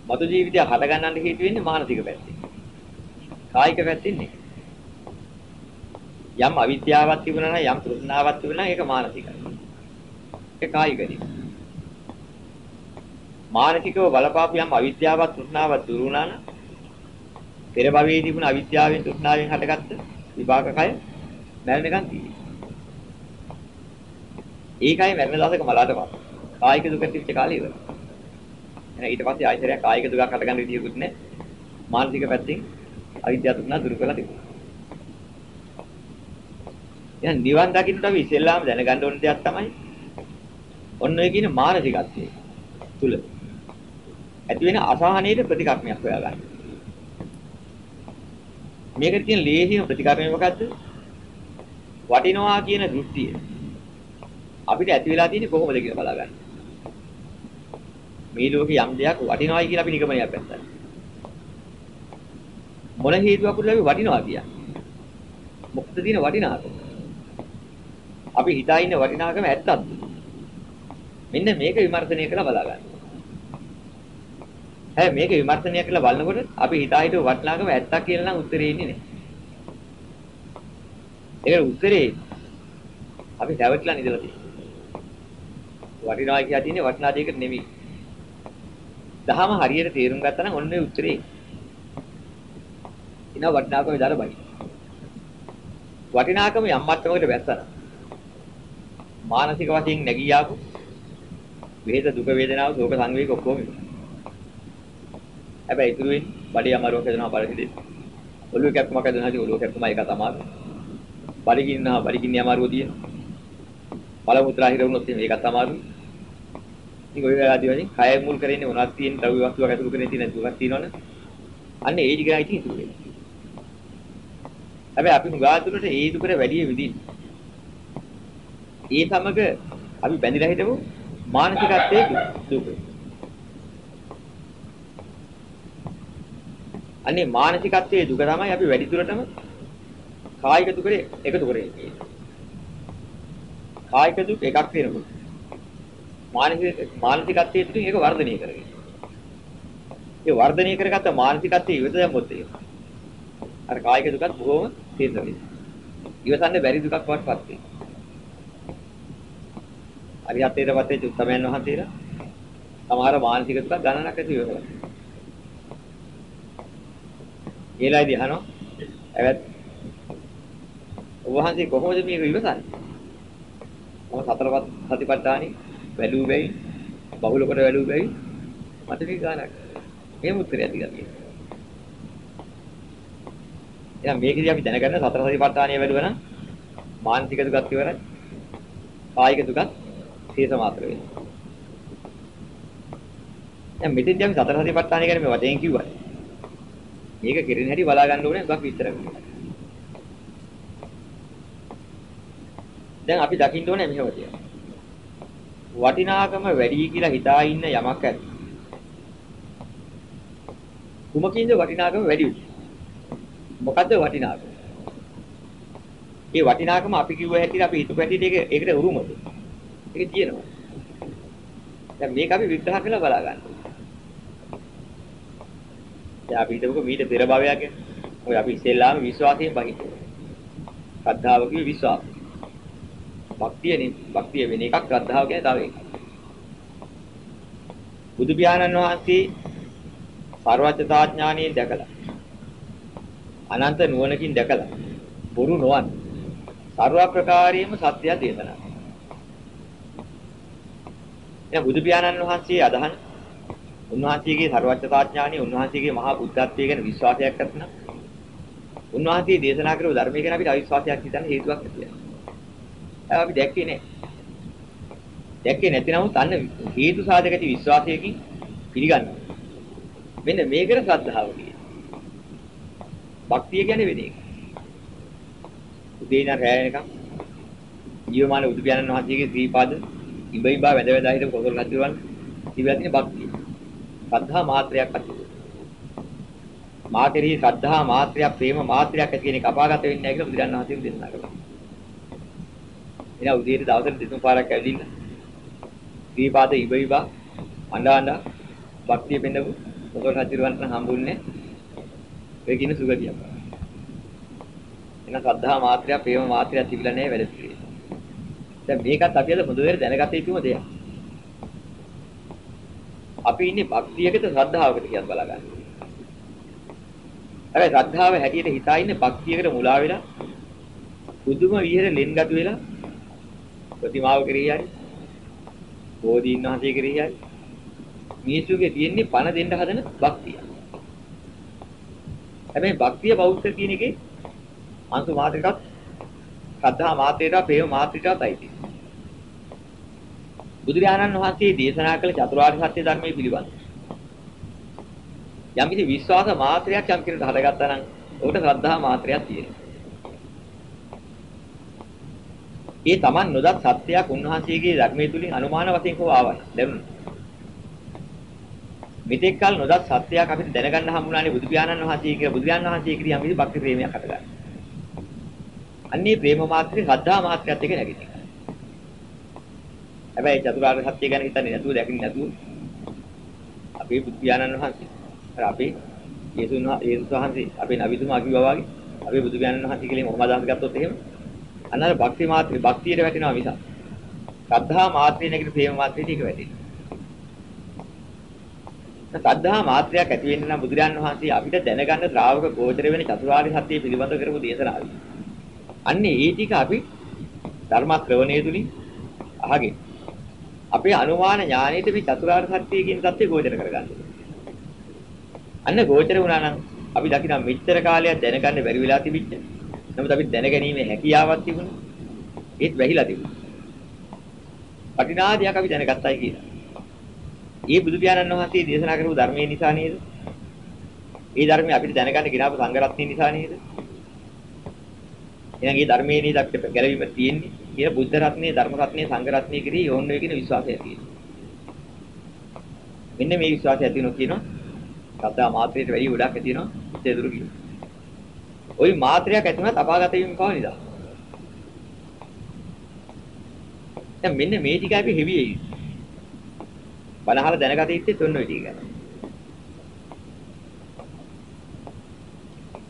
මතු ජීවිතය හට ගන්නන්න හේතු වෙන්නේ මානසික පැත්තෙන්. කායික පැත්තෙන් නෙවෙයි. යම් අවිද්‍යාවක් තිබුණා නම් යම් තෘෂ්ණාවක් තිබුණා නම් ඒක මානසිකයි. ඒක කායිකයි. මානසිකව බලපාපු යම් අවිද්‍යාවක් තෘෂ්ණාවක් දුරු වුණා නම් පෙර භවයේ තිබුණ අවිද්‍යාවෙන් තෘෂ්ණාවෙන් හටගත්ත විපාක කය මැරෙනකන් තියෙන්නේ. ඒකයි මැරෙන දවසක මලාට පාන. කායික දුක තිබ්ච කාලේ ඉවරයි. එහෙනම් ඊට පස්සේ ආයතරයක් කායික දුකක් හටගන්න විදියකුත් නැහැ. මානසික පැත්තෙන් අවිද්‍යාව තුන දුරු කරලා තිබුණා. එහෙනම් නිවන් දකින්නට අපි ඉස්සෙල්ලාම දැනගන්න ඕන දෙයක් තමයි ඔන්න ඔය කියන මානසිකත්වයේ තුල ඇති වෙන අසහනයේ ප්‍රතිකර්මයක් හොයාගන්න. මේකට තියෙන ලේසිම ප්‍රතිකර්මය මොකද්ද? වටිනවා කියන දෘෂ්ටිය. අපිට ඇති වෙලා තියෙන්නේ කොහොමද කියලා බලාගන්න. මේ ලෝකේ යම් දෙයක් වටිනවායි කියලා අපි නිගමනයක් ගත්තා. මොන හේතුවකුත් අපි වටිනවා කියන්නේ. මොකද තියෙන වටිනාකම? අපි හිතා ඉන්න වටිනාකම ඇත්තක්ද? මෙන්න මේක විමර්ශනය කරලා බලා ගන්න. හැබැයි මේක විමර්ශනය කරලා බලනකොට අපි හිතා හිතුව වටිනාකම ඇත්තක් කියලා නම් උත්තරේ ඉන්නේ නැහැ. ඒකට උත්තරේ අපි හැවටලා නිදලා තියෙනවා. වටිනවා කියලා තියෙන්නේ වටිනා දෙයකට නෙමෙයි. දහම හරියට තේරුම් ගත්තා නම් ඔන්න ඒ උත්තරේ. ඉන වටිනාකම විතර බයි. වටිනාකම යම් මට්ටමකට වැස්සන. මානසික වශයෙන් නැගී ආපු වේද දුක වේදනාව ශෝක සංවේග ඔක්කොම හැබැයි ඉතුරු වෙන්නේ බඩේ අමාරුවක් හදනවා පරිදි ඔළුව කැක්කමක් හදනවා හරි ඔළුව කැක්කම එක තමයි. බඩගින්නවා බඩගින්නේ අමාරුව තියෙනවා පළමු උත්‍රා හිර වුණොත් මේකත් අමාරුයි ඉතින් ඔය ආදී වශයෙන් කය මුල් කරන්නේ මොනවද තියෙන ද්‍රව්‍ය වස්තුවක් ඇතුළු කරගෙන තියෙන දුකක් තියෙනවනේ. අන්න ඒ දිගයි ඉතින් ඉතුරු වෙන්නේ හැබැයි අපි මුගාතුලට ඒ දුකට වැඩි විදිහින් ඒ සමග අපි බැඳිලා හිටමු මානසිකත්වයේ දුක. අනේ මානසිකත්වයේ දුක තමයි අපි වැඩි දුරටම කායික දුකේ එකතු කරන්නේ. කායික දුක එකක් වෙනකොට මානසික මානසිකත්වයේ තුලින් ඒක වර්ධනය කරගෙන. ඒ වර්ධනය කරගත්ත මානසිකත්වයේ ඉවත දැම්මොත් ඒක. අර කායික දුකත් බොහොම තීරණයි. ඉවසන්න බැරි දුකක් වටපත් වෙනවා. අරිහතේට පස්සේ චුත්තමයන් වහන්සේලා සමහර මානසික දුක් ගණනක් ඇති වෙනවා. ඒලයිදී අහනවා ඇවත් ඔබ වහන්සේ කොහොමද මේක ඉවසන්නේ? මම සතරපත් සතිපට්ඨානෙ වැළූ වෙයි බහුල කොට වැළූ වෙයි මට මේ ගානක්. මේ උත්තරය දීලා තියෙනවා. එහෙනම් මේකදී අපි දැනගන්න සතර සතිපට්ඨානය වැළුවා නම් මානසික දුකත් ඉවරයි. කායික දුකත් ශේෂ මාත්‍ර වෙනවා. දැන් මෙතෙන්දී අපි සතර සතිපට්ඨාන ගැන මේ වචෙන් කිව්වා. මේක කෙරෙන හැටි බලා ගන්න ඕනේ මොකක් විස්තර කරනවා. දැන් අපි දකින්න ඕනේ මෙහෙම තියෙනවා. වටිනාකම වැඩි කියලා හිතා ඉන්න යමක් ඇති. කුමකින්ද වටිනාකම වැඩි වෙන්නේ? මොකද්ද වටිනාකම? ඒ වටිනාකම අපි කිව්ව හැටියට අපි හිතුව හැටියට ඒක ඒකට උරුමද? ඒක තියෙනවා. දැන් මේක අපි විග්‍රහ කරලා බලා ගන්න. දැන් අපි හිතමුකෝ මීට පෙර භවයක් ගැන. ඔය අපි ඉස්සෙල්ලාම විශ්වාසයෙන් බහිනවා. ශ්‍රද්ධාව කිව්වේ විශ්වාසය. භක්තිය නේ භක්තිය වෙන එකක් ශ්‍රද්ධාව කියන්නේ තව එකක්. බුදු පියාණන් වහන්සේ සර්වඥතා ඥානියෙන් දැකලා අනන්ත නුවණකින් දැකලා බොරු නොවන් සර්ව ප්‍රකාරයෙන්ම සත්‍ය දේශනා එහෙනම් බුදු පියාණන් වහන්සේ අදහන උන්වහන්සේගේ ਸਰවඥතා ඥානිය උන්වහන්සේගේ මහා බුද්ධත්වයේ ගැන විශ්වාසයක් ඇත්නම් උන්වහන්සේ දේශනා කරපු ධර්මයේ ගැන අපිට අවිශ්වාසයක් හිතන්න හේතුවක් නැතිව. අපි දැක්කේ නෑ. දැක්කේ නැතිනමුත් අන්න හේතු සාධක ඇති විශ්වාසයකින් පිළිගන්නවා. මෙන්න මේකට ශ්‍රද්ධාව කියන්නේ. භක්තිය කියන්නේ වෙන එක. උදේ ඉඳන් රැය වෙනකම් ජීවමාන බුදු පියාණන් වහන්සේගේ ශ්‍රීපාද ඉඹ ඉඹා වැඳ වැඳ හිටපු කොසල් රජුවන් තිබිලා තියෙන භක්තිය. ශ්‍රද්ධා මාත්‍රයක් ඇති. මා කෙරෙහි ශ්‍රද්ධා මාත්‍රයක් ප්‍රේම මාත්‍රයක් ඇති කියන එක අපාගත වෙන්නේ නැහැ කියලා බුදුරජාණන් වහන්සේ දේශනා කළා. එනවා උදේට දවසට දෙතුන් පාරක් ඇවිදින්න. දීපාද ඉඹ ඉඹා අඬා අඬා භක්තිය පෙන්නපු කොසල් රජුවන්ට හම්බුන්නේ ඔය කියන සුගතියක්. එන ශ්‍රද්ධා මාත්‍රයක් ප්‍රේම මාත්‍රයක් තිබිලා නැහැ වැඩ පිළිවෙල. දැන් මේකත් අපි අද හොඳට දැනගත යුතුම දෙයක්. අපි ඉන්නේ භක්තියකද ශ්‍රද්ධාවකද කියලා බලගන්න. හැබැයි ශ්‍රද්ධාව හැටියට හිතා ඉන්නේ භක්තියකට මුලා වෙලා පුදුම විහෙර ලෙන්ගතු වෙලා ප්‍රතිමාව කෙරෙහි හරි බෝධීන් වහන්සේ කෙරෙහි හරි මිනිසුගේ තියෙන්නේ පණ දෙන්න හදන භක්තිය. හැබැයි භක්තිය බෞද්ධ කියන එකේ අංශු මාත්‍රිකත් ශ්‍රද්ධා මාත්‍රයට ප්‍රේම මාත්‍රයටයි තියෙන්නේ. බුදුරජාණන් වහන්සේ දේශනා කළ චතුරාර්ය සත්‍ය ධර්මයේ පිළිබඳ යම් කිසි විශ්වාස මාත්‍රයක් යම් කෙනෙකුට හදගත්තා නම් ඔකට ශ්‍රද්ධා මාත්‍රයක් තියෙනවා. ඒ Taman නොදත් සත්‍යයක් උන්වහන්සේගේ ධර්මයේ තුලින් අනුමාන වශයෙන් කෝ ආවයි. දැනුණා. මෙතෙක් කල නොදත් සත්‍යයක් අපිට දැනගන්න හම්බුණානේ බුදු පියාණන් වහන්සේ කියලා බුදු පියාණන් වහන්සේ කිරියම් විදි භක්ති ප්‍රේමයක් හටගන්න. අන්නේ ප්‍රේම මාත්‍රේ ශ්‍රද්ධා මාත්‍රයත් එක නැගිටිනවා. හැබැයි චතුරාර්ය සත්‍ය ගැන හිතන්නේ නැතුව දැකින්නේ නැතුව අපේ බුදු පියාණන් වහන්සේ අර අපේ යේසුන් යේසුස් වහන්සේ අපේ නබිතුමා කිව්වා වගේ අපේ බුදු පියාණන් වහන්සේ කියලා මොහොමද අහස් ගත්තොත් එහෙම අන්න අර භක්ති මාත්‍රේ භක්තියට වැටෙනවා මිසක් ශ්‍රද්ධා මාත්‍රේ නැගිට ප්‍රේම මාත්‍රේ ටික වැටෙනවා. ශ්‍රද්ධා මාත්‍රයක් ඇති වෙන්න නම් බුදුරයන් වහන්සේ අපිට දැනගන්න ශ්‍රාවක ගෝචර වෙන චතුරාර්ය සත්‍ය පිළිබඳව කරපු දේශනාවයි. අන්නේ ඒ ටික අපි ධර්ම ශ්‍රවණය තුලින් අහගෙන අපේ අනුමාන ඥාණයට මේ චතුරාර්ය සත්‍ය කියන தත්ත්වය ගෝචර කරගන්න. අන්න ගෝචර වුණා නම් අපි දකින්න මෙච්චර කාලයක් දැනගන්න බැරි වෙලා තිබිච්ච. නමුත් අපි දැනගැනීමේ හැකියාවක් තිබුණා. ඒත් වැහිලා තිබුණා. වටිනාදියක් අපි දැනගත්තයි කියලා. ඒ බුදු පියාණන් වහන්සේ දේශනා කරපු ධර්මයේ නිසා නේද? ඒ ධර්මය අපිට දැනගන්න ගිනාපු සංඝරත්නය නිසා නේද? එහෙනම් මේ ධර්මයේ නේද අපිට ගැලවීම තියෙන්නේ? කියන බුද්ධ රත්නයේ ධර්ම රත්නයේ සංඝ රත්නයේ කිරී යෝන් වේ කියන විශ්වාසය තියෙනවා. මෙන්න මේ විශ්වාසය ඇති වෙනවා කියනවා. සත්‍ය මාත්‍රයට වැඩි ගොඩක් ඇති වෙනවා. ඉතේ දුරු කියනවා. ওই මාත්‍රයක් ඇති වුණත් අපාගත වීම කව නිදා. දැන් මෙන්න මේ ටික අපි හෙවියේ. බනහල දැනගත යුත්තේ තුන් ඔය ටික.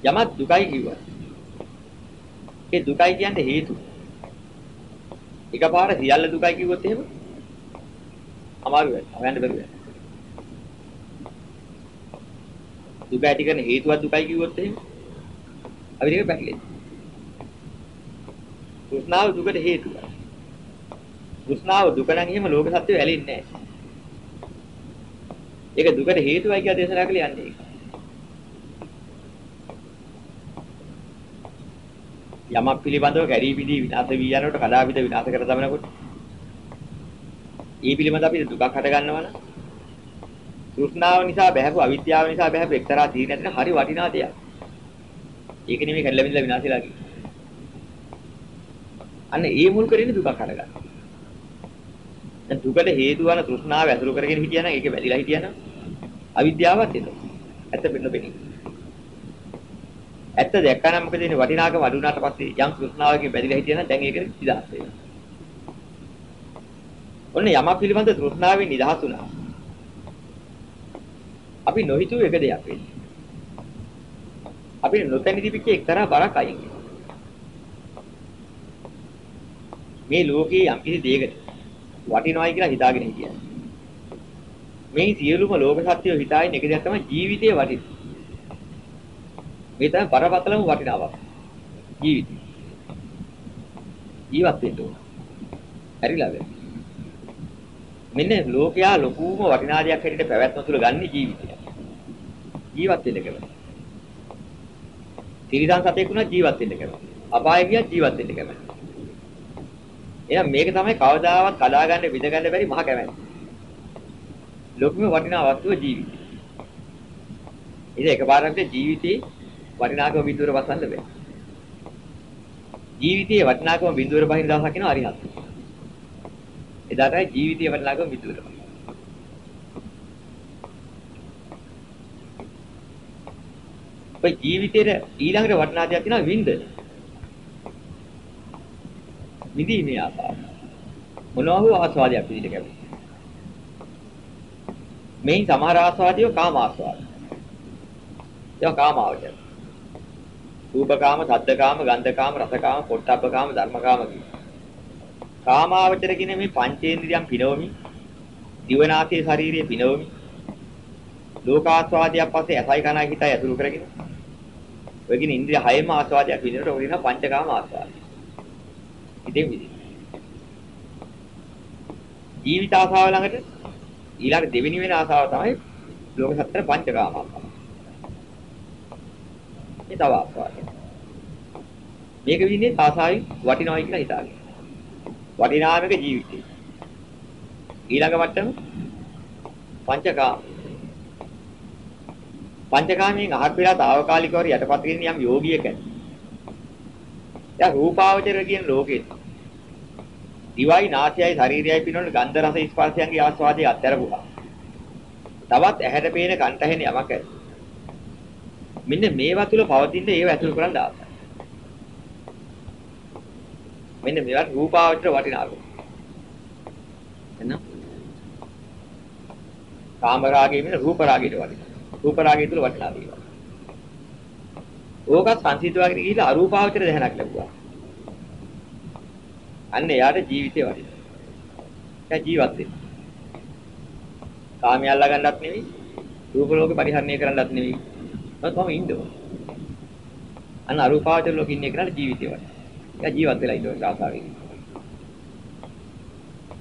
යමක් දුකයි කිව්වා. ඒ දුකයි කියන්නේ හේතු. එකපාර සියල්ල දුකයි කිව්වොත් එහෙම අමාරු වෙනවා. හොයන්න බැරි වෙනවා. දුක ඇති කරන හේතුවක් දුකයි කිව්වොත් එහෙම අපිට ඒක පැටලෙයි. තෘෂ්ණාව දුකට හේතුව. තෘෂ්ණාව දුක නම් එහෙම ලෝක සත්‍යය ඇලෙන්නේ නැහැ. ඒක දුකට හේතුවයි කියලා දේශනා කළේ යන්නේ යමක් පිළිබඳව කැරී පිළි විනාශ වී යනකොට කඩාවිද විනාශ කර දමනකොට ඒ පිළිබඳ අපිට දුකක් හට ගන්නවා නම් තෘෂ්ණාව නිසා බහැපු අවිද්‍යාව නිසා බහැපු එක්තරා තීන නැතින හරි වටිනා දෙයක්. ඒක නෙමෙයි කැඩලා බිඳලා විනාශලා කියන්නේ. අන්න ඒ මුල් කරගෙන දුකක් හට ගන්නවා. දැන් දුකට හේතු වන තෘෂ්ණාව ඇසුරු කරගෙන හිටියනම් ඒකේ වැදිලා හිටියනම් අවිද්‍යාවත් එනවා. ඇත්ත වෙන්න බෙනී. ඇත්ත දැක්කනම් මොකද වෙන්නේ වටිනාකම අඩු වුණාට පස්සේ යම් තෘෂ්ණාවකින් බැඳිලා හිටියනම් දැන් ඒක නිදහස් වෙනවා. ඔන්න යම පිළිබඳ තෘෂ්ණාවෙන් නිදහස් වුණා. අපි නොහිතුව එක දෙයක් වෙන්නේ. අපි නොතැනි තිබිච්ච එක්තරා බරක් අයින් මේ ලෝකේ යම් කිසි දෙයකට වටිනවයි කියලා හිතාගෙන හිටියා. මේ සියලුම ලෝක සත්‍යය හිතාගෙන එක දෙයක් තමයි ජීවිතේ වටින්නේ. මේ තමයි බරපතලම වටිනාවක්. ජීවිතය. ජීවත් වෙන්න ඕන. හරිලා වෙයි. මෙන්න ලෝකයා ලොකුම වටිනා දෙයක් හැටියට පැවැත්ම තුළ ගන්න ජීවිතය. ජීවත් වෙන්න කැමති. තිරිසන් සතෙක් වුණා ජීවත් වෙන්න කැමති. අපාය ගියා ජීවත් වෙන්න කැමති. එහෙනම් මේක තමයි කවදාවත් කඩා ගන්න විඳ ගන්න බැරි මහ කැමැත්ත. ලොකුම වටිනා වස්තුව ජීවිතය. ඉතින් එකපාරක් ජීවිතේ වටිනාකම බිඳුවර වසන්න බෑ. ජීවිතයේ වටිනාකම බිඳුවර බහින දවසක් එනවා අරිහත්. එදාටයි ජීවිතයේ වටිනාකම බිඳුවර බහින. ඔය ජීවිතේට ඊළඟට වටිනා දෙයක් තියෙනවා වින්දන. විඳීමේ ආකාරය. මොනවා හෝ ආස්වාදයක් විදිහට කැමති. මේන් සමහර ආස්වාදියෝ කාම ආස්වාද. ඒවා කාම ආවචර. රූපකාම, සද්දකාම, ගන්ධකාම, රසකාම, පොට්ටබ්බකාම, ධර්මකාම කියන. කාමාවචර කියන මේ පංචේන්ද්‍රියන් පිනවමි. දිවනාසයේ ශාරීරිය පිනවමි. ලෝකාස්වාදයක් පස්සේ ඇසයි කනයි හිතයි ඇතුළු කරගෙන ඔය කියන ඉන්ද්‍රිය හයම ආස්වාදයක් විදිහට ඔය කියන පංචකාම ආස්වාදය. ඉතින් විදිහ. ජීවිත ආසාව ළඟට ඊළඟ දෙවෙනි වෙන ආසාව තමයි ලෝක සත්‍ය පංචකාම ආසාව. මේ තව ආසාවයි. මේක විදිහේ ආසාවෙන් වටිනවයි කියලා හිතාගෙන. වටිනාමක ජීවිතේ. ඊළඟ මට්ටම පංචකාම. පංචකාමයෙන් අහක් වෙලා తాවකාලිකව යටපත් වෙන යම් යෝගියෙක් ඇති. දැන් රූපාවචර කියන ලෝකෙත් දිවයි නාසයයි ශරීරයයි පිනවන ගන්ධ රස ස්පර්ශයන්ගේ ආස්වාදයේ අත්හැරපුවා. තවත් ඇහැට පේන කන්ට ඇහෙන යමක් ඇති. මෙන්න මේවා තුල පවතින ඒව ඇතුළු කරන් දාන්න. මෙන්න මේවා රූපාවචර වටිනාකම. එන්න. කාම රාගයේ මෙන්න රූප රාගයට වටිනවා. රූප රාගය තුල වටිනා දේවල්. ඕකත් සංසිද්ධ වගේ ගිහිල්ලා අරූපාවචර දැහනක් ලැබුවා. අන්න එයාට ජීවිතේ වටිනවා. එයා ජීවත් වෙනවා. කාමයේ අල්ලා ගන්නත් නෙවෙයි, රූප ලෝකේ පරිහරණය කරන්නත් නෙවෙයි. මම කොහොම ඉන්න ඕන. අන්න අරූපාවචර ලෝකෙ ඉන්නේ කෙනාට ජීවිතේ වටිනවා. එයා ජීවත් වෙලා ඉන්න ඕන ආසාවෙන්.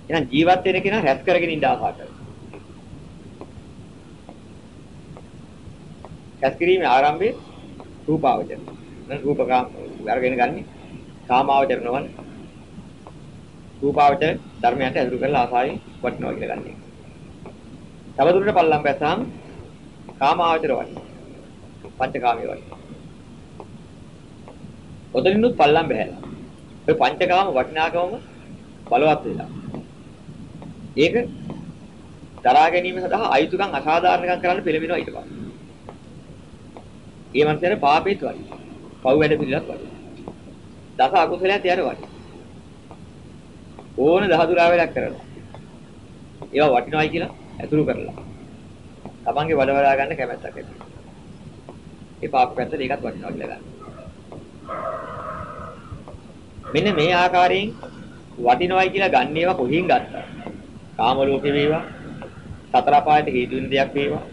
එහෙනම් ජීවත් වෙන කෙනා රැස් කරගෙන ඉන්න ආසාව කරනවා. කැස්කිරීමේ ආරම්භය රූපාවචර. දැන් රූපකාම අරගෙන ගන්නේ කාමාවචර නොවන රූපාවචර ධර්මයන්ට ඇතුළු කරලා ආසාවෙන් වටිනවා කියලා ගන්න එක. තවදුරට පල්ලම් බැසාම කාමාවචර වටිනවා. පංචකාමයේ වටිනවා. ඔතනිනුත් පල්ලම් බහැලා. ඔය පංචකාම වටිනාකමම බලවත් වෙලා. ඒක දරා ගැනීම සඳහා අයිතුකම් අසාධාරණකම් කරන්න පෙළඹෙනවා ඊට පස්සේ. ඒ මනසට පාපෙත් වඩි. පව් වැඩ පිළිලක් වඩි. දස අකුසලයන් තියර වඩි. ඕන දහදුරා වැඩක් කරනවා. ඒවා වටිනවයි කියලා ඇතුළු කරලා. තමන්ගේ වඩ වඩා ගන්න කැමැත්තක් ඇති. ඒ පාප පැත්තට ඒකත් වටිනවා කියලා ගන්න. මෙන්න මේ ආකාරයෙන් වටිනවයි කියලා ගන්න ඒවා කොහෙන් ගත්තා? කාම ලෝකේ වේවා, සතර පායට හේතු වෙන දෙයක් වේවා,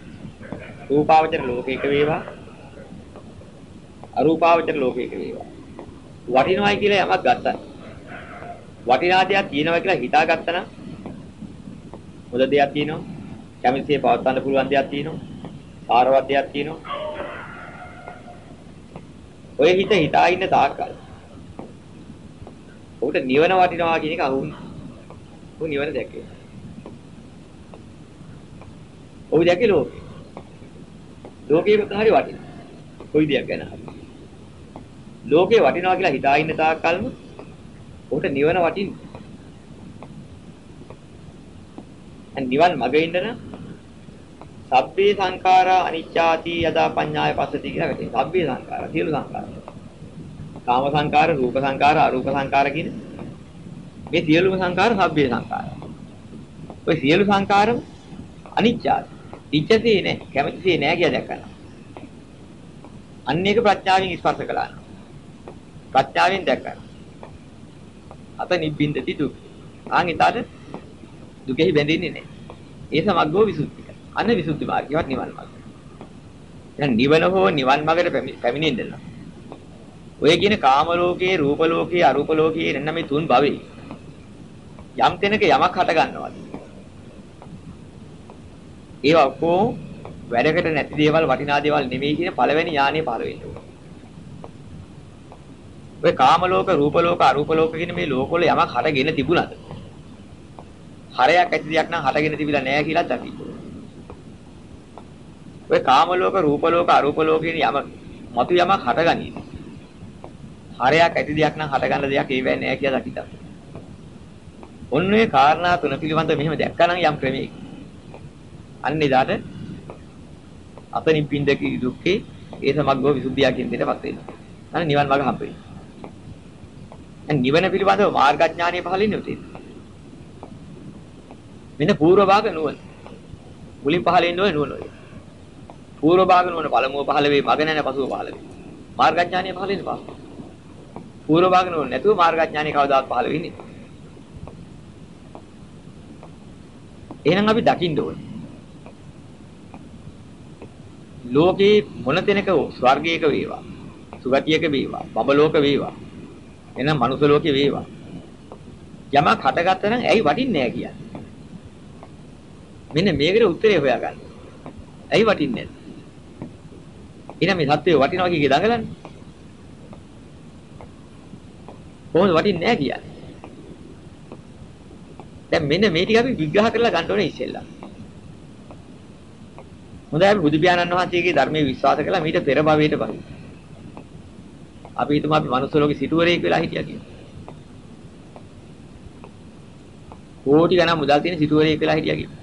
රූපාවචර ලෝකයක වේවා, අරූපාවචර ලෝකයක වේවා. වටිනවයි කියලා යමක් ගත්තා. වටිනා දෙයක් තියෙනවා කියලා හිතාගත්තා නම් හොඳ දෙයක් තියෙනවා. කැමතිසේ පවත්වන්න පුළුවන් දෙයක් තියෙනවා. සාරවත් දෙයක් තියෙනවා. ඔය හිත හිතා ඉන්න තාක්කල්. උට නිවන වටිනවා කියන එක අහුන්නේ. ਉਹ නිවන දැක්කේ. ඔහු දැකේ ලෝකේ. ලෝකේ මොකද හරි වටිනවා. කොයි දෙයක් ගැන හරි. ලෝකේ වටිනවා කියලා හිතා ඉන්න තාක් කල්ම උට නිවන වටින්නේ. දැන් නිවන් මග ඉන්න නම් සබ්බේ සංඛාරා අනිච්චාති යදා පඤ්ඤාය පස්සති කියලා වැටෙනවා. සබ්බේ සංඛාරා සියලු සංඛාර. කාම සංඛාර, රූප සංඛාර, අරූප සංඛාර කියන මේ සියලුම සංඛාර සබ්බේ සංඛාර. ඔය සියලු සංඛාරම අනිච්චාති. ඉච්ඡසේ නෑ, කැමතිසේ නෑ කියලා දැක්කම. අන්න ඒක ප්‍රඥාවෙන් ස්පර්ශ කළා. ප්‍රඥාවෙන් දැක්කා. අත නිබ්බින්දති දුක්. ආන් ඊටට දුකෙහි බැඳෙන්නේ නැහැ. ඒ සමග්ගෝ විසුද්ධිය. අන්න විසුද්ධි මාර්ගයවත් නිවන් මාර්ගය. දැන් නිවන හෝ නිවන් මාර්ගයට පැමිණෙන්න නම් ඔය කියන කාම ලෝකේ, රූප ලෝකේ, අරූප ලෝකේ එන්න මේ තුන් භවෙයි. යම් තැනක යමක් හට ගන්නවාද? ඒවා ඔක්කොම වැඩකට නැති දේවල් වටිනා දේවල් නෙමෙයි කියන පළවෙනි ඥානෙ පහළ වෙන්න ඕන. ඔය කාම ලෝක, රූප ලෝක, අරූප ලෝක කියන මේ ලෝකවල යමක් හටගෙන තිබුණාද? හරයක් ඇති දෙයක් නම් හටගෙන තිබිලා නැහැ කියලා දකි. ඔය කාම ලෝක, රූප ලෝක, අරූප ලෝක කියන යම මතු යමක් හටගනී. හරයක් ඇති දෙයක් නම් හටගන්න දෙයක් ඒ වෙන්නේ නැහැ කියලා දකිතා. ඔන්න ඔය කාරණා තුන පිළිබඳව මෙහෙම දැක්කනම් යම් ක්‍රමයක. අන්න එදාට අතනින් පින්දකී දුක්ඛේ ඒ සමග්ගෝ විසුද්ධිය කියන දෙයටපත් වෙනවා. අන්න නිවන් මාර්ග හම්බ වෙනවා. දැන් නිවන පිළිබඳව මාර්ගඥානිය පහළින්නේ උතේ. මෙන්න පූර්ව භාග නුවණ. මුලින් පහළ ඉන්න ඕනේ නුවණ ඔය. පූර්ව භාග නුවණ පළමුව පහළ වේ, මග නැන පසුව පහළ වේ. මාර්ගඥානිය පහළ වෙන්නේ පස්සේ. පූර්ව භාග නුවණ නැතුව මාර්ගඥානිය කවදාවත් පහළ වෙන්නේ නැහැ. එහෙනම් අපි දකින්න ඕනේ. ලෝකේ මොන තැනක ස්වර්ගයක වේවා සුගතියක වේවා. බබලෝක වේවා. එහෙනම් මනුස්ස ලෝකේ වේවා. යමක් හටගත්තා නම් ඇයි වටින්නේ නැහැ කියන්නේ. මෙන්න මේකට උත්තරේ හොයාගන්න. ඇයි වටින්නේ නැත්තේ? එහෙනම් මේ සත්‍යය වටිනවා කියකේ දඟලන්නේ. කොහොමද වටින්නේ නැහැ කියන්නේ? දැන් මෙන්න මේ ටික අපි විග්‍රහ කරලා ගන්න ඕනේ ඉස්සෙල්ලා. හොඳයි අපි බුදු පියාණන් වහන්සේගේ ධර්මයේ විශ්වාස කළා මීට පෙර භවයට බලමු. අපි හිතමු අපි මනුස්ස ලෝකේ සිටුවරයෙක් වෙලා හිටියා කියලා. කෝටි ගණන් මුදල් තියෙන සිටුවරයෙක් වෙලා හිටියා කියලා.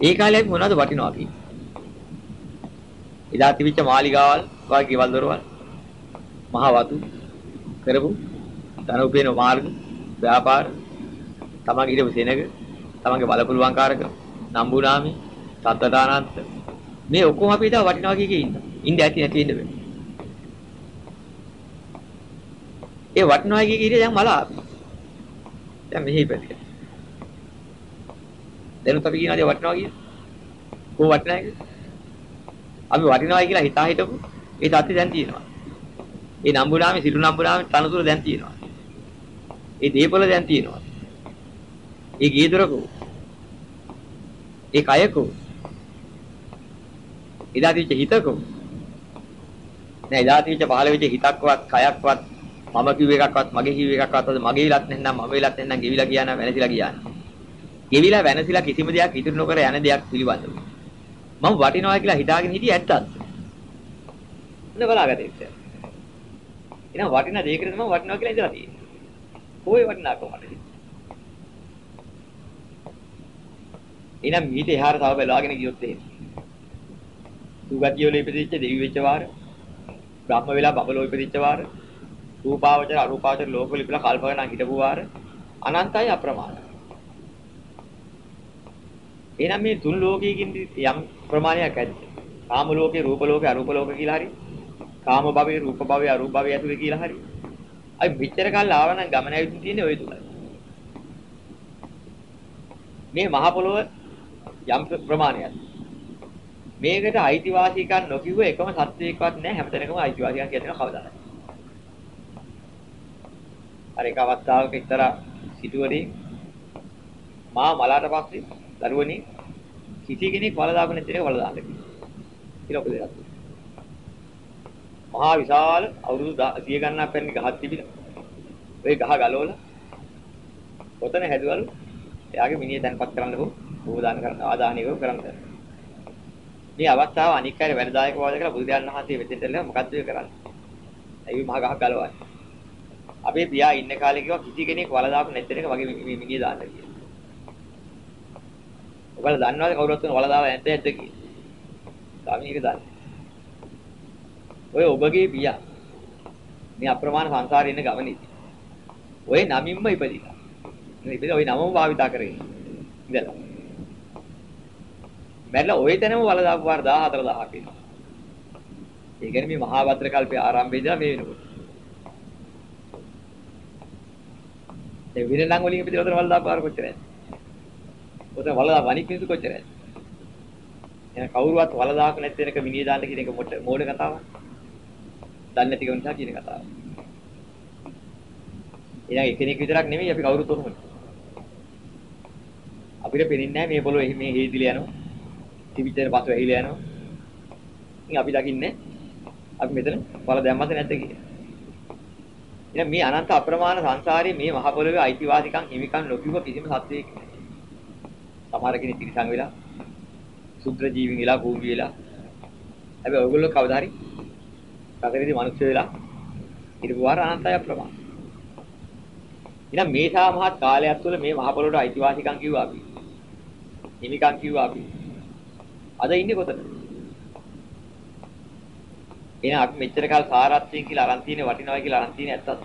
ඒ කාලේ අපි මොනවද වටිනවා කියන්නේ? එදා තිබිච්ච මාලිගාවල් වගේ ගෙවල් දොරවල් මහ වතු කරපු ධන උපේන මාර්ග ව්‍යාපාර තමන්ගේ හිටපු සෙනග තමන්ගේ බලපුලුවන්කාරකම් නම්බුනාමි සත්තදානන්ත මේ ඔක්කොම අපි හිතා වටිනවා කිය ඉන්න. ඉන්න ඇති නැති වෙන්න බෑ. ඒ වටිනවා කිය කීරේ දැන් මල ආපි. දැන් මෙහි ඉපදික. දැනුත් අපි කියනවා වටිනවා කිය. කො වටිනවා කිය. අපි වටිනවා කියලා හිතා හිටපු ඒ தත්ති දැන් තියෙනවා. ඒ නම්බුනාමේ සිටු නම්බුනාමේ තනතුර දැන් තියෙනවා. ඒ දීපල දැන් තියෙනවා. ඒ ගීදරකෝ. ඒ කයකෝ. එදා තිබිච්ච හිතකෝ. නෑ එදා තිබිච්ච පහළ වෙච්ච හිතක්වත් කයක්වත් මම කිව්ව එකක්වත් මගේ කිව්ව එකක්වත් මගේ විලත් නැත්නම් මම විලත් නැත්නම් ගෙවිලා ගියා නම් වෙනසිලා ගියා නම්. ගෙවිලා වෙනසිලා කිසිම දෙයක් ඉතුරු නොකර යන දෙයක් පිළිබඳව. මම වටිනවා කියලා හිතාගෙන හිටියේ ඇත්තද? ඉන්න බලාගත්තේ ඉතින්. එහෙනම් වටින දෙයකට තමයි වටිනවා කියලා ඉඳලා තියෙන්නේ. කොහේ වටිනාකමද? එහෙනම් මීට එහාට තව බලාගෙන ගියොත් එහෙම. සුගතිය වල ඉපදිච්ච දෙවි වෙච්ච වාර, බ්‍රහ්ම වෙලා බබලෝ ඉපදිච්ච වාර, රූපාවචර අරූපාවචර ලෝක වල ඉපලා කල්පනා හිටපු වාර අනන්තයි අප්‍රමාණයි. එහෙනම් මේ තුන් ලෝකයකින් යම් ප්‍රමාණයක් ඇද්ද? කාම ලෝකේ, රූප ලෝකේ, අරූප ලෝක කියලා හරි. කාම භවයේ, රූප භවයේ, අරූප භවයේ ඇතුලේ කියලා හරි. අයි මෙච්චර කල් ආවනම් ගමන ඇවිත් තියෙන්නේ ওই තුනයි. මේ මහ පොළොව යම් ප්‍රමාණයක්. මේකට අයිතිවාසිකම් නොකියුව එකම සත්‍යයක්වත් නැහැ හැමතැනකම අයිතිවාසිකම් කියන කවදාද? අර එක අවස්ථාවක ඉතර සිටුවරේ මා මලාට පස්සේ දරුවනි කිසි කෙනෙක් වල දාපු නැති එක වල දාන්න කියලා ඔබ දෙයක්. මහා විශාල අවුරුදු 100 ගණනක් පැරණි ගහක් තිබිලා. ওই ගහ ගලවලා ඔතන හැදුවලු එයාගේ මිනිහ තැන්පත් කරන්න හෝ බෝදාන කරන්න ආදාහනියව කරන්න. මේ අවස්ථාව අනික් අය වැඩදායක වාද කරලා බුදුදහන් වහන්සේ වෙතෙන්ට එලා මොකද්ද කරන්නේ? ඇයි මහ ගහ ගලවන්නේ? අපේ පියා ඉන්න කාලේ කිව්වා කිසි කෙනෙක් වල දාපු නැති එක වගේ මිනිහ දාන්න කියලා. ඔයාලා දන්නවද කවුරුත් වල දාලා නැද්ද නැද්ද කියලා? ස්වාමීනික දන්නේ. ඔය ඔබගේ පියා මේ අප්‍රමාණ සංසාරේ ඉන්න ගමනේදී ඔය නමින්ම ඉපදිලා. ඉතින් ඔය නමම භාවිතා කරගෙන ඉඳලා. මැරලා ඔය තැනම වල දාපු වාර 14000ක් වෙනවා. ඒ කියන්නේ මේ මහා භද්‍ර කල්පයේ ආරම්භයේ ඉඳලා මේ වෙනකොට. ඒ විනලංග වලින් ඉපදිලා උතන වල දාපු වාර කොච්චරද? උතන වල දාපු අනික් මිනිස්සු කොච්චරද? එහෙනම් කවුරුවත් වල දාක නැති වෙනක මිනිහ දාන්න කියන එක මොඩ මෝඩ කතාවක්. දන්නේ නැතිකම නිසා කියන කතාවක්. ඊළඟ එකිනෙක විතරක් නෙමෙයි අපි කවුරුත් උරුමයි. අපිට පේන්නේ නැහැ මේ පොළොව මේ හේදිලා යනවා. තිබිච්චෙන් පස්සෙ ඇහිලා යනවා. ඉතින් අපි දකින්නේ අපි මෙතන වල දැම්මද නැද්ද කියලා. එහෙනම් මේ අනන්ත අප්‍රමාණ සංසාරයේ මේ මහ පොළොවේ අයිතිවාසිකම් හිමිකම් නොකියව කිසිම සත්‍යයක් නැහැ. සමහර කෙනෙක් තිරසං වෙලා සුත්‍ර ජීවීන් වෙලා භූමි වෙලා හැබැයි ඔයගොල්ලෝ කවදා හරි රටේදී මිනිස්සු වෙලා ඊට වාර අනන්තය අප්‍රමාණ. එහෙනම් මේ සා මහත් කාලයක් තුළ මේ මහ පොළොවට අයිතිවාසිකම් කිව්වා අපි. හිමිකම් කිව්වා අපි. අද ඉන්නේ කොතනද? එහෙනම් අපි මෙච්චර කාල සාරත්වයෙන් කියලා අරන් තියෙන වටිනවා කියලා අරන් තියෙන ඇත්තද?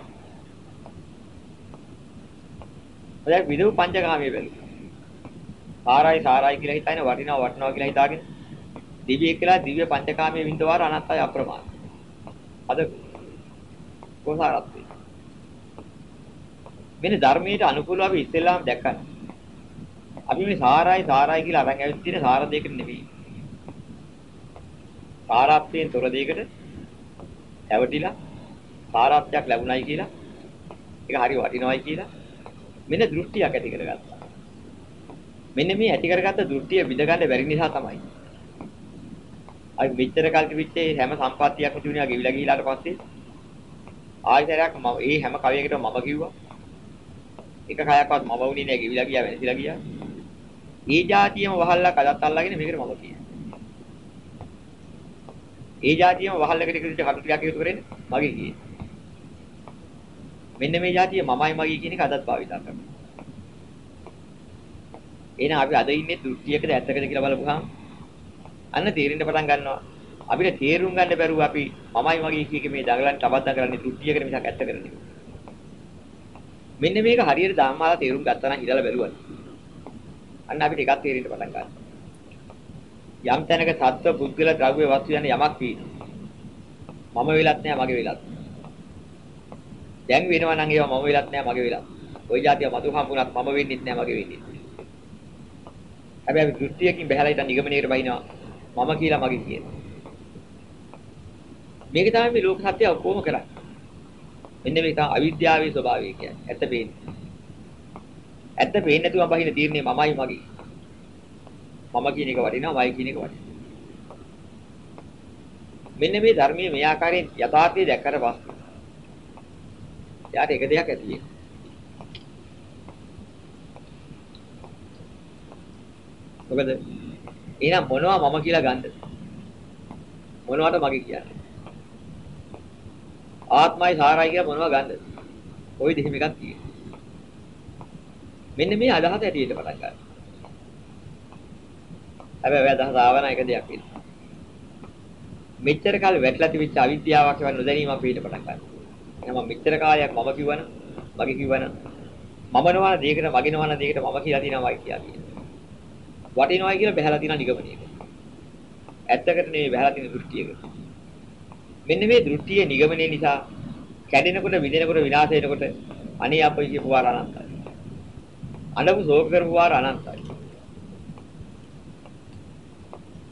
ඔය විදු පංචකාමයේ බැලුවා. සාරයි සාරයි කියලා හිතාගෙන වටිනවා වටිනවා කියලා හිතාගෙන දිව්‍ය කියලා දිව්‍ය පංචකාමයේ වින්දවාර අනත්තයි අප්‍රමාණ. අද කොහොසාරත්වේ මෙන්න ධර්මයට අනුකූලව අපි ඉස්සෙල්ලාම දැක්කන. අපි මේ සාරයි සාරයි කියලා අරන් ඇවිත් තියෙන සාර දෙයකට නෙවෙයි. සාරත්වයෙන් තොර දෙයකට ඇවටිලා සාරාත්වයක් ලැබුණයි කියලා ඒක හරි වටිනවයි කියලා මෙන්න දෘෂ්ටියක් ඇති කරගත්තා. මෙන්න මේ ඇති කරගත්ත දෘෂ්ටිය විඳ ගන්න බැරි නිසා තමයි. අර මෙච්චර කල් තිබිච්චේ හැම සම්පත්තියක්ම තිබුණා ගෙවිලා ගිහලාට පස්සේ ආයෙතරක් මම ඒ හැම කවියකටම මම කිව්වා. එක කයක්වත් මම වුණේ නැහැ ගෙවිලා ගියා වෙනසිලා ගියා. ඒ જાතියම වහල්ලා කඩත් අල්ලගෙන මේකට මම කියන්නේ. ඒ જાතියම වහල්ලකට එකතු වෙච්ච කටු ටිකක් එකතු කරගෙන මගේ කියන්නේ. මෙන්න මේ જાතිය මමයි මගේ කියන එක අදත් භාවිතා කරනවා. එහෙනම් අපි අද ඉන්නේ දෘෂ්ටියකද ඇත්තකද කියලා බලපුවාම අන්න තේරෙන්න පටන් ගන්නවා. අපිට තේරුම් ගන්න බැරුව අපි මමයි වගේ කීක මේ දඟලන් තබද්දා කරන්නේ දෘෂ්ටියකට මිසක් ඇත්තකට නෙවෙයි. මෙන්න මේක හරියට ධම්මාලා තේරුම් ගත්තා නම් ඉඳලා බැලුවත්. අන්න අපිට එකක් තේරෙන්න පටන් ගන්නවා. යම් තැනක තත්ත්ව පුද්ගල ද්‍රව්‍ය වස්තු යන යමක් තියෙනවා. මම වෙලත් නෑ මගේ වෙලත්. දැන් වෙනවා නම් ඒවා මම වෙලත් නෑ මගේ වෙලත්. ওই જાතිය මතු හම්බුණත් මම වෙන්නෙත් නෑ මගේ වෙන්නෙත් නෑ. හැබැයි අපි දෘෂ්ටියකින් බහැලා ඉතින් නිගමනයකට බහිනවා මම කියලා මගේ කියන. මේක තමයි මේ ලෝක සත්‍ය ඔක්කොම කරන්නේ. මෙන්න මේක තමයි අවිද්‍යාවේ ස්වභාවය කියන්නේ. ඇත්ත පේන්නේ. ඇත්ත පේන්නේ නැතුව බහින තීරණේ මමයි මගේ. මම කියන එක වටිනවා මයි කියන එක වටිනවා. මෙන්න මේ ධර්මයේ මේ ආකාරයෙන් යථාර්ථය දැක්කට පස්සේ එයාට එක දෙයක් ඇති වෙනවා. මොකද එහෙනම් මොනවා මම කියලා ගන්නද? මොනවට මගේ කියන්නේ? ආත්මයි සාරයි කියලා මොනවා ගන්නද? ওই දෙහිම එකක් තියෙනවා. මෙන්න මේ අදහස ඇටියට පටන් ගන්නවා. හැබැයි ඔය අදහස ආවන එක දෙයක් වෙනවා. මෙච්චර කාලෙ වැටලා තිබිච්ච අවිද්‍යාවක් වෙන නොදැනීම අපිට පටන් ගන්නවා. එහෙනම් මම මෙච්චර කාලයක් මම කිව්වන, මගේ කිව්වන, මම නොවන දෙයකට මගේ නොවන දෙයකට මම කියලා තියෙනවායි කියලා කියනවා. වටිනවයි කියලා බහැලා තියෙන නිගමනයක. ඇත්තකට නෙවෙයි බහැලා තියෙන දෘෂ්ටියක. මෙන්න මේ දෘෂ්ටියේ නිගමනයේ නිසා කැඩෙනකොට විදෙනකොට විනාශ වෙනකොට අනේ අපේ කියපු වාර අනන්තයි. අඬපු ශෝක කරපු වාර අනන්තයි.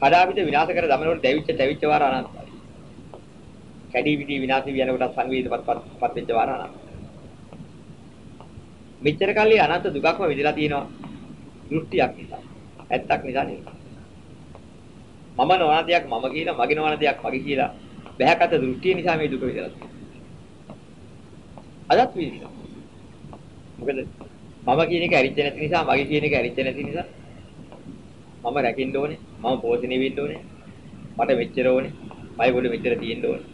කඩාවිද විනාශ කර දමනකොට දැවිච්ච දැවිච්ච වාර අනන්තයි. කැඩී විදී විනාශ වී යනකොට සංවේදපත් පත් වෙච්ච වාර අනන්තයි. මෙච්චර කල්ලි අනන්ත දුකක්ම විඳලා තියෙනවා දෘෂ්ටියක් නිසා. ඇත්තක් නිසා නෙවෙයි. මම නොවන දෙයක් මම කියලා, මගේ නොවන දෙයක් මගේ කියලා බහැකට දෘෂ්ටිය නිසා මේ දුක විඳලා තියෙනවා. අදත් විඳිනවා. මොකද මම කියන එක ඇරිච්ච නැති නිසා, මගේ කියන එක ඇරිච්ච නැති නිසා මම රැකින්න ඕනේ, මම පෝෂණය වෙන්න ඕනේ. මට මෙච්චර ඕනේ, මයි පොඩි මෙච්චර තියෙන්න ඕනේ.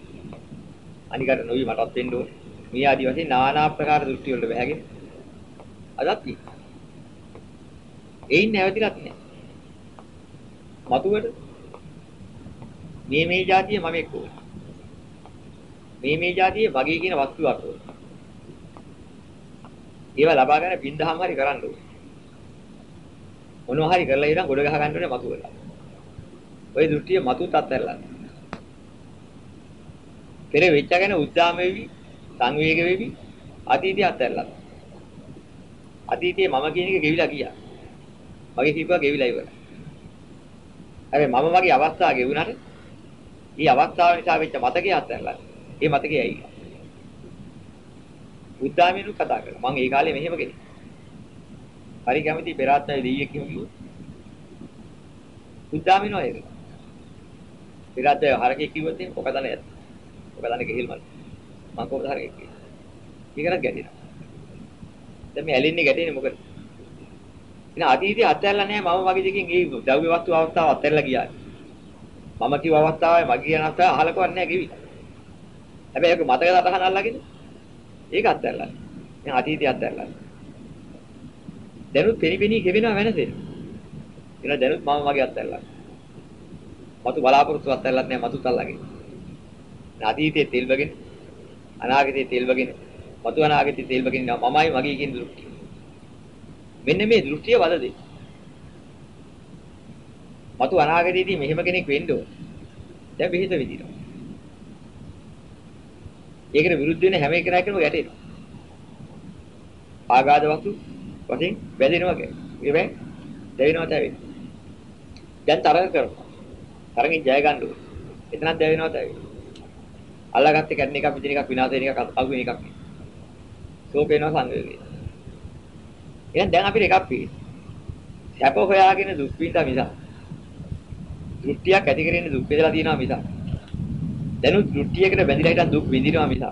අනිකට නොවි මටත් වෙන්න ඕනේ. මේ ආදි වශයෙන් নানা ආකාර දෘෂ්ටි වලට බහැගෙන අදත් තියෙනවා. එයින් නැවතිලත් නෑ. මතුවට මේ මේ જાතිය මම එක්ක මේ මේ જાතිය වගේ කියන වස්තුවක් ඕන. ඒවා ලබා ගන්න බින්දහම හරි කරන්න ඕනේ. මොනවා හරි කරලා ඉතින් ගොඩ ගහ ගන්න ඕනේ මතුවල. ওই දෘෂ්ටිය මතුත් අත්හැරලා. පෙර වෙච්ච ගැන උද්දාම වෙවි, සංවේග වෙවි, අතීතය අත්හැරලා. අතීතයේ මම කියන එක ගෙවිලා ගියා. මගේ හිතුවා ගෙවිලා ඉවරයි. හැබැයි මම වගේ අවස්ථාව ගෙවුනට ඊ අවස්ථාව නිසා වෙච්ච මතකයේ අත්හැරලා. ඒ මතකයේ ඇවිල්ලා. උද්දාමිනු කතා කරා. මම ඒ කාලේ මෙහෙම කෙනෙක්. හරි කැමති පෙරාත්මයේ දෙයියෙක් කිව්වොත්. උද්දාමිනු ඒක. පෙරාත්මයේ හරකේ කිව්වොත් එහෙනම් ඔක දන්නේ ඇත්ත. ඔක දන්නේ ගෙහිල් මල්. මම කොහොමද හරකේ කිව්වේ. ඊකරක් ගැටෙනවා. දැන් මේ ඇලින්නේ ගැටෙන්නේ මොකද? ඉතින් අතීතයේ අත්හැරලා නැහැ මම වගේ දෙකින් ඒ ද්‍රව්‍ය වස්තු අවස්ථාව අත්හැරලා ගියා. මම කිව්ව අවස්ථාවේ මගේ කියන අවස්ථාව අහලකවත් නැහැ කිවි. හැබැයි ඒක මතක සටහන අල්ලගෙන ඒක අත්හැරලා. දැන් අතීතයේ අත්හැරලා. දැනුත් පෙනිපෙනී ගෙවෙනවා වෙනසෙන්. එන දැනුත් මම වගේ අත්හැරලා. මතු බලාපොරොත්තු අත්හැරලත් නැහැ මතුත් අල්ලගෙන. අතීතයේ තෙල්වගෙන අනාගතයේ තෙල්වගෙන මතු අනාගතයේ තෙල්වගෙන ඉන්නවා මමයි මගේ කියන දෘෂ්ටිය. මෙන්න මේ දෘෂ්ටිය වද දෙයි. මතු අනාගතයේදී මෙහෙම කෙනෙක් වෙන්න ඕන. දැන් බෙහෙත විදිනවා. ඒකට විරුද්ධ වෙන හැම එකනකම ගැටෙනවා. ආගාද වස්තු වශයෙන් වැදෙනවා කියන්නේ. ඒ දැවෙනවා තැවෙන. දැන් තරඟ කරනවා. තරඟින් ජය ගන්න ඕනේ. එතනක් දැවෙනවා තැවෙන. අල්ලගත්තේ කැඩෙන එකක් විදින එකක් විනාශ වෙන එකක් අගු වෙන එකක්. ශෝක වෙනවා සංවේගය. එහෙනම් දැන් අපිට එකක් පිළි. සැප හොයාගෙන දුක් විඳා මිස. දෘෂ්ටියක් ඇති කරගෙන දුක් වේදලා තියෙනවා මිස. දැනුත් දෘෂ්ටියකට බැඳිලා හිටන් දුක් විඳිනවා මිස.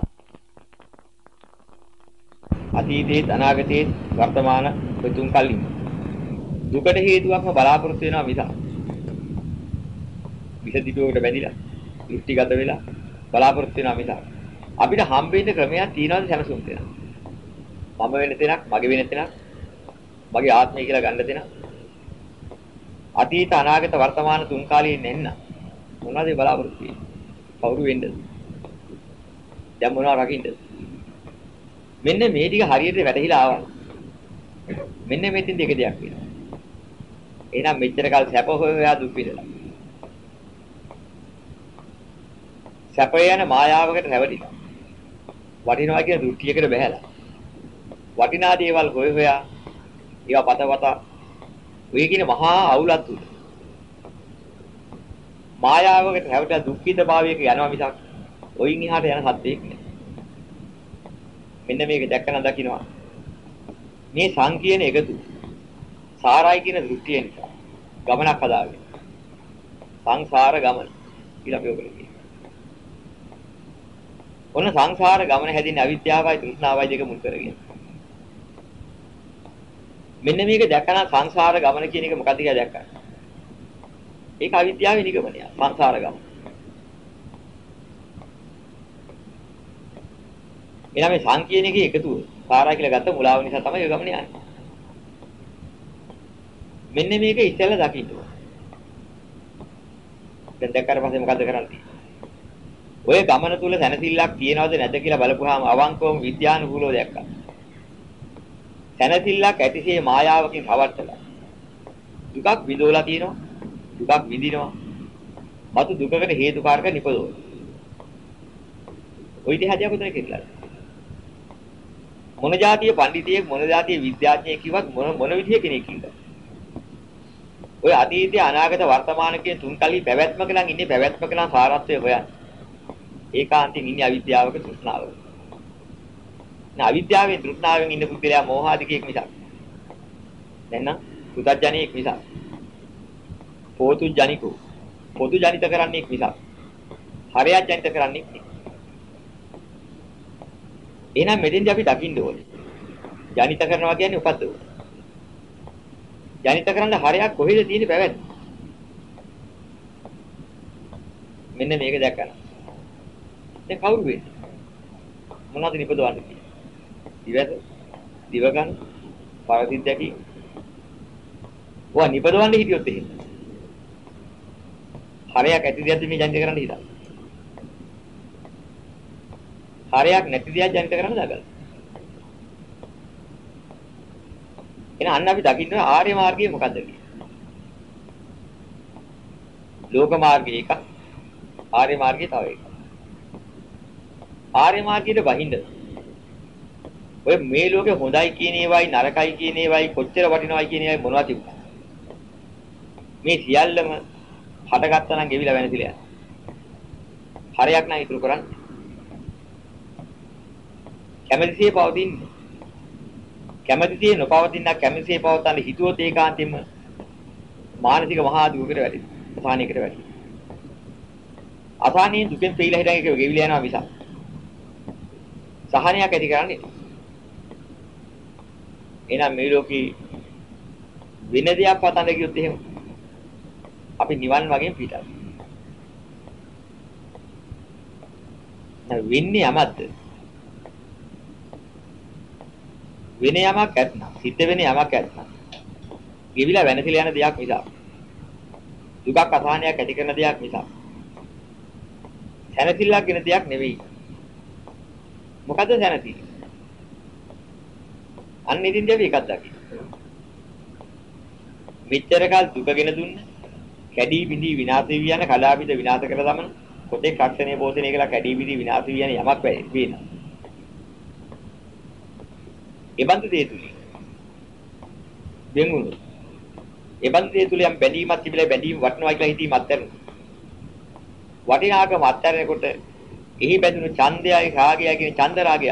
අතීතයේ අනාගතයේ වර්තමාන ප්‍රතුම් කල්ලින් දුකට හේතුවක්ම බලාපොරොත්තු වෙනවා මිස. විස දිටුවකට බැඳිලා දෘෂ්ටිගත වෙලා බලාපොරොත්තු වෙනවා මිස. අපිට හම්බෙන්න ක්‍රමයක් තියනවාද සැනසුම් දෙනවා. මම වෙන තැනක්, මගේ වෙන තැනක්, මගේ ආත්මය කියලා ගන්න තැනක්. අතීත අනාගත වර්තමාන තුන් කාලයෙන් එන්න මොනවද බලාපොරොත්තු වෙන්නේ? කවුරු වෙන්නද? දැන් මොනවද රකින්නද? මෙන්න මේ ටික හරියට වැටහිලා ආවා. මෙන්න මෙතින් දෙක දෙයක් වෙනවා. එහෙනම් මෙච්චර කල් සැප හොයා දුක් විඳලා. සැපය යන මායාවකට රැවටිලා. වටිනවා කියන දෘෂ්ටියකට බැහැලා. වටිනා දේවල් හොය හොයා ඒවා පත පත ඔය කියන මහා අවුලක් තුල. මායාවකට රැවටිලා දුක්ඛිත භාවයක යනවා මිසක් ඔයින් එහාට යන සත්‍යයක් නෑ. මෙන්න මේක දැක්කන දකින්නවා. මේ සංකීර්ණ එකතු සාරයි කියන දෘෂ්ටිය නිසා ගමනක් හදාගෙන සංසාර ගමන කියලා අපි ඔබට කියනවා. ඔන්න සංසාර ගමන හැදින්නේ අවිද්‍යාවයි තෘෂ්ණාවයි දෙක මුල් කරගෙන. මෙන්න මේක දැකන සංසාර ගමන කියන එක මොකද කියලා දැක්කා. ඒක අවිද්‍යාවේ නිගමනය සංසාර ගමන. එනනම් මේ සංකීර්ණකේ එකතුව සාරා කියලා ගත්ත මුලාව නිසා තමයි ඒ ගමන යන්නේ. මෙන්න මේක ඉස්සෙල්ලා දකින්න ඕන. දැන් දැක්කට පස්සේ මොකද කරන්නේ? ඔය ගමන තුල සැනසෙල්ලක් තියනවද නැද්ද කියලා බලපුවාම අවංකවම විද්‍යානුකූලව දැක්කා. තනතිල්ලක් ඇතිසේ මායාවකින් රවට්ටලා. දුකක් විඳෝලා තියෙනවා දුකක් විඳිනවා. මතු දුකකට හේතුකාරක නිපදවන. ඔය දිහා දිහා කොතන කියලා මොන જાතිය පඬිතියෙක් මොන જાතිය විද්‍යාඥයෙක් කිව්වත් මොන මොන විදිය කෙනෙක් කිව්වත්. ඔය අතීතය අනාගත වර්තමාන කියන තුන් කලී පැවැත්මක නම් ඉන්නේ පැවැත්මක නම් සාරත්වය හොයන්නේ. ඒකාන්තයෙන් ඉන්නේ අවිද්‍යාවක තෘෂ්ණාවක. නා අවිද්‍යාවෙන් තෘෂ්ණාවෙන් ඉන්න පුද්ගලයා මෝහාදිකයෙක් මිසක්. දැන් නම් පුතඥයෙක් මිසක්. පොතු ජනිකෝ. පොතු ජනිත කරන්නේක් මිසක්. හරයක් ජනිත කරන්නේක් නෙවෙයි. එහෙනම් මෙතෙන්දී අපි දකින්න ඕනේ. ජනිත කරනවා කියන්නේ උපද්දව. ජනිත කරන්න හරයක් කොහෙද තියෙන්නේ පැවැත්ම? මෙන්න මේක දැක්කම. දැන් කවුරු වෙන්නේ? මොනවද නිපදවන්නේ කියන්නේ? දිවද? දිවගන්න, පරසිද්ධකි. ඔවා නිපදවන්නේ හිටියොත් එහෙම. හරයක් ඇති දෙයක්ද මේ ජනිත කරන්න හිතා. හරයක් නැති දෙයක් ජනිත කරන්න දාගන්න. එහෙනම් අන්න අපි දකින්න ආර්ය මාර්ගය මොකද්ද කියන්නේ? ලෝක මාර්ගය එකක් ආර්ය මාර්ගය තව එකක්. ආර්ය මාර්ගයට බහින්න. ඔය මේ ලෝකේ හොඳයි කියන ඒවායි නරකයි කියන ඒවායි කොච්චර වටිනවයි කියන ඒවායි මොනවද තිබුණා. මේ සියල්ලම හටගත්තා නම් ගෙවිලා වෙනසිලා යනවා. හරයක් නම් ඉතුරු කරන්නේ. කැමැතිසේ පවතින්නේ. කැමැතිසේ නොපවතින කැමැතිසේ පවතන හිතුවොත් ඒකාන්තයෙන්ම මානසික මහා දුකකට වැටෙනවා. අසහනයකට වැටෙනවා. අසහනයෙන් දුකෙන් පිළිලා හිටන් එක ගෙවිලා යනවා මිසක්. සහනයක් ඇති කරන්නේ එහෙනම් මේ ලෝකේ වෙන දෙයක් පතන්න ගියොත් එහෙම අපි නිවන් වගේ පිටත්. දැන් වෙන්නේ යමක්ද? වෙන යමක් ඇත්නම්, සිද්ධ වෙන යමක් ඇත්නම්. ගෙවිලා වෙනසිලා යන දෙයක් නිසා. දුකක් අසහනයක් ඇති කරන දෙයක් නිසා. සැනසෙල්ලක් වෙන දෙයක් නෙවෙයි. මොකද්ද සැනසෙල්ල? අන්න ඉතින්දී අපි එකක් දකින්න. මෙච්චර කල් දුකගෙන දුන්න කැඩී බිඳී විනාශ වී යන කලාපිත විනාශ කර දමන කොටේ රක්ෂණය පෝෂණය කළා කැඩී බිඳී විනාශ වී යන යමක් වෙනවා. ඒබඳු දේ තුලින් දෙඟුණු. ඒබඳු දේ තුලින් යම් බැඳීමක් තිබිලා බැඳීම වටනවා කියලා හිතීම අත්හැරෙනවා. වටිනාකම අත්හැරෙනකොට එහි බැඳුණු ඡන්දයයි රාගයයි කියන ඡන්ද රාගය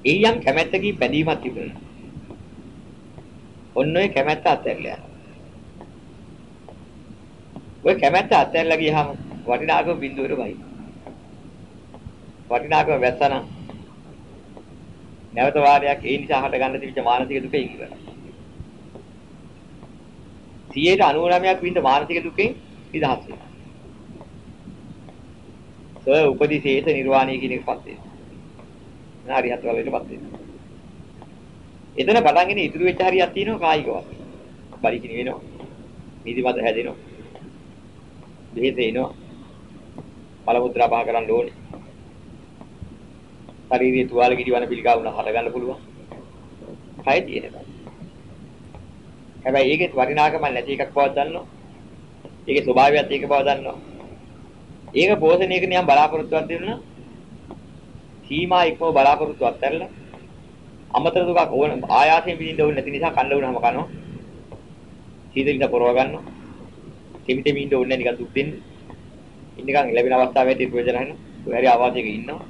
අතර. එයියම් කැමැත්තකින් බැඳීමක් තිබුණා. ඔන්න ඔය කැමැත්ත අත්හැරලා යනවා. ඔය කැමැත්ත අත්හැරලා ගියහම වටිනාකම බිඳුවර වයි. වටිනාකම වැස්සනම් නැවත වාරයක් ඒ නිසා හට ගන්න තිබිච්ච මානසික දුක ඉවරයි. 99ක් වින්ද මානසික දුකෙන් නිදහස් වෙනවා. සෝ උපදිශේෂ නිර්වාණය කියන එකපත් වෙනවා. හරියට වලටපත් වෙනවා. එතන පටන්ගෙන ඉතුරු වෙච්ච හරියක් තියෙනවා කායිකවත්. බලිකිනි වෙනවා. නිදිමත හැදෙනවා. දෙහෙත එනවා. පළමුත්‍රා පහ කරන්න ඕනේ. ශරීරයේ තුවාල කිරිවන පිළිකා වුණා හට ගන්න පුළුවන්. කය තියෙනවා. හැබැයි ඒකේ වටිනාකම නැති එකක් බව දන්නවා. ඒකේ ස්වභාවයත් ඒක බව දන්නවා. ඒක පෝෂණය කරන යම් බලාපොරොත්තුවක් දෙන්න සීමා ඉක්මව බලාපොරොත්තු අත්හැරලා අමතර දුකක් ඕන ආයාසයෙන් විඳින්න ඕනේ නැති නිසා කන්න වුණාම කනවා. සීතලින්ද පොරව ගන්නවා. කෙමිතෙ මින්න ඕනේ නිකන් දුක් දෙන්න. ඉන්නකන් ලැබෙන අවස්ථාවේදී ප්‍රයෝජන ගන්න. ඔය හරි ආවාසයක ඉන්නවා.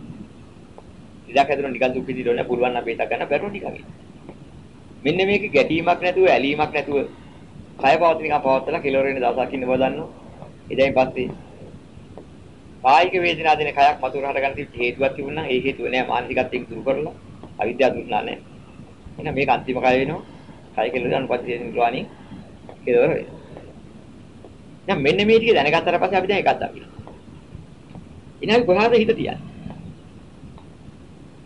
ඉඩක් හැදුණා නිකන් දුක් විඳින්න ඕනේ පුළුවන් නම් මේක ගන්න බැරුව නිකන් ඉන්න. මෙන්න මේක ගැටීමක් නැතුව ඇලීමක් නැතුව කය පවතින එක පවත්තලා කෙලවර වෙන දවසක් ඉන්න බව දන්නවා. ඉතින් පස්සේ කායික වේදනා දෙන කයක් මතුර හට ගන්න තිබ්බ හේතුවක් තිබුණා නම් ඒ හේතුව නෑ මානසිකත්වයෙන් දුරු කරලා අවිද්‍යාව දුන්නා නෑ. එහෙනම් මේක අන්තිම කය වෙනවා. කය කෙලවර අනුපස්සේ නිර්වාණි කෙලවර වෙනවා. දැන් මෙන්න මේ ටික දැනගත්තට පස්සේ අපි දැන් එකක් දකිනවා. ඉතින් කොහාද හිත තියන්නේ?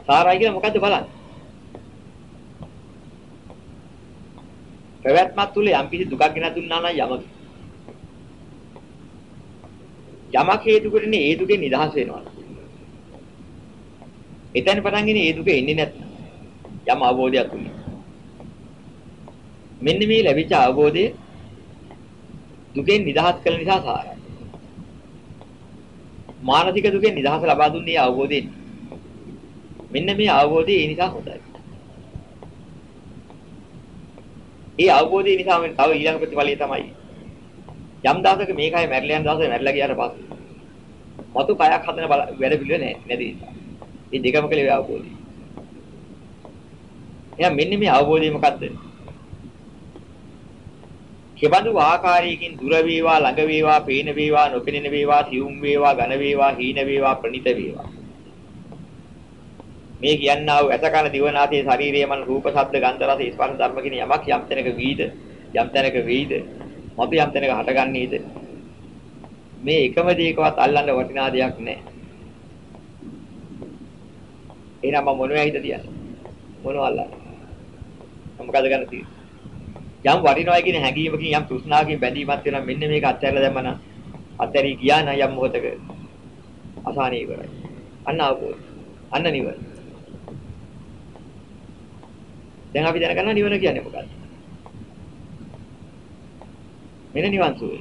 සාරයි කියලා මොකද්ද බලන්නේ? පැවැත්මක් තුල යම් කිසි දුකක් ගෙන දුන්නා නම් යමක. යමක හේතු කරන්නේ ඒ දුකෙන් නිදහස් වෙනවා. එතන පටන්ගෙන ඒ දුක එන්නේ නැත්නම් යම් අවබෝධයක් තුනේ. මෙන්න මේ ලැබිච්ච අවබෝධය දුකෙන් නිදහස් කළ නිසා සාරයි. මානසික දුකෙන් නිදහස ලබා දුන්නේ අවබෝධයෙන්. මෙන්න මේ අවබෝධය ඒ නිසා හොඳයි. ඒ අවබෝධය නිසා මම තව ඊළඟ ප්‍රතිඵලය තමයි යම් දවසක මේකයි මැරිලා යන දවසේ මැරිලා ගියාට පස්සේ මතු කයක් හදන වැඩ පිළිවෙල නැහැ නැති නිසා. මේ දෙකම කලේ අවබෝධය. එහෙනම් මෙන්න මේ අවබෝධය මොකද්ද? කෙබඳු ආකාරයකින් දුර වේවා ළඟ වේවා පේන වේවා නොපෙනෙන වේවා සියුම් වේවා ඝන වේවා හීන වේවා ප්‍රණිත වේවා මේ කියන්නා වූ ඇස කන දිව නාසය ශරීරය මන රූප ශබ්ද ගන්ධ රස ස්පර්ශ ධර්ම කියන යමක් යම් තැනක වීද යම් තැනක වේද මතු යම් තැනක හටගන්නේද? මේ එකම දෙයකවත් අල්ලන්න වටිනා දෙයක් නැහැ එහෙනම් මම මොනවයි හිත තියන්නේ? මොනව අල්ලන්නේ? මොකද ගන්න තියෙන්නේ. යම් වටිනවා කියන හැඟීමකින් යම් තෘෂ්ණාවකින් බැඳීමක් වෙනවා මෙන්න මේක අත්හැරලා දැම්මම අත්හැරී ගියා නම් යම් මොහතක අසහනී ඉවරයි. අන්න අවබෝධ අන්න නිවන. දැන් අපි දැනගන්න නිවන කියන්නේ මොකක්ද? මෙන්න නිවන් සුවය.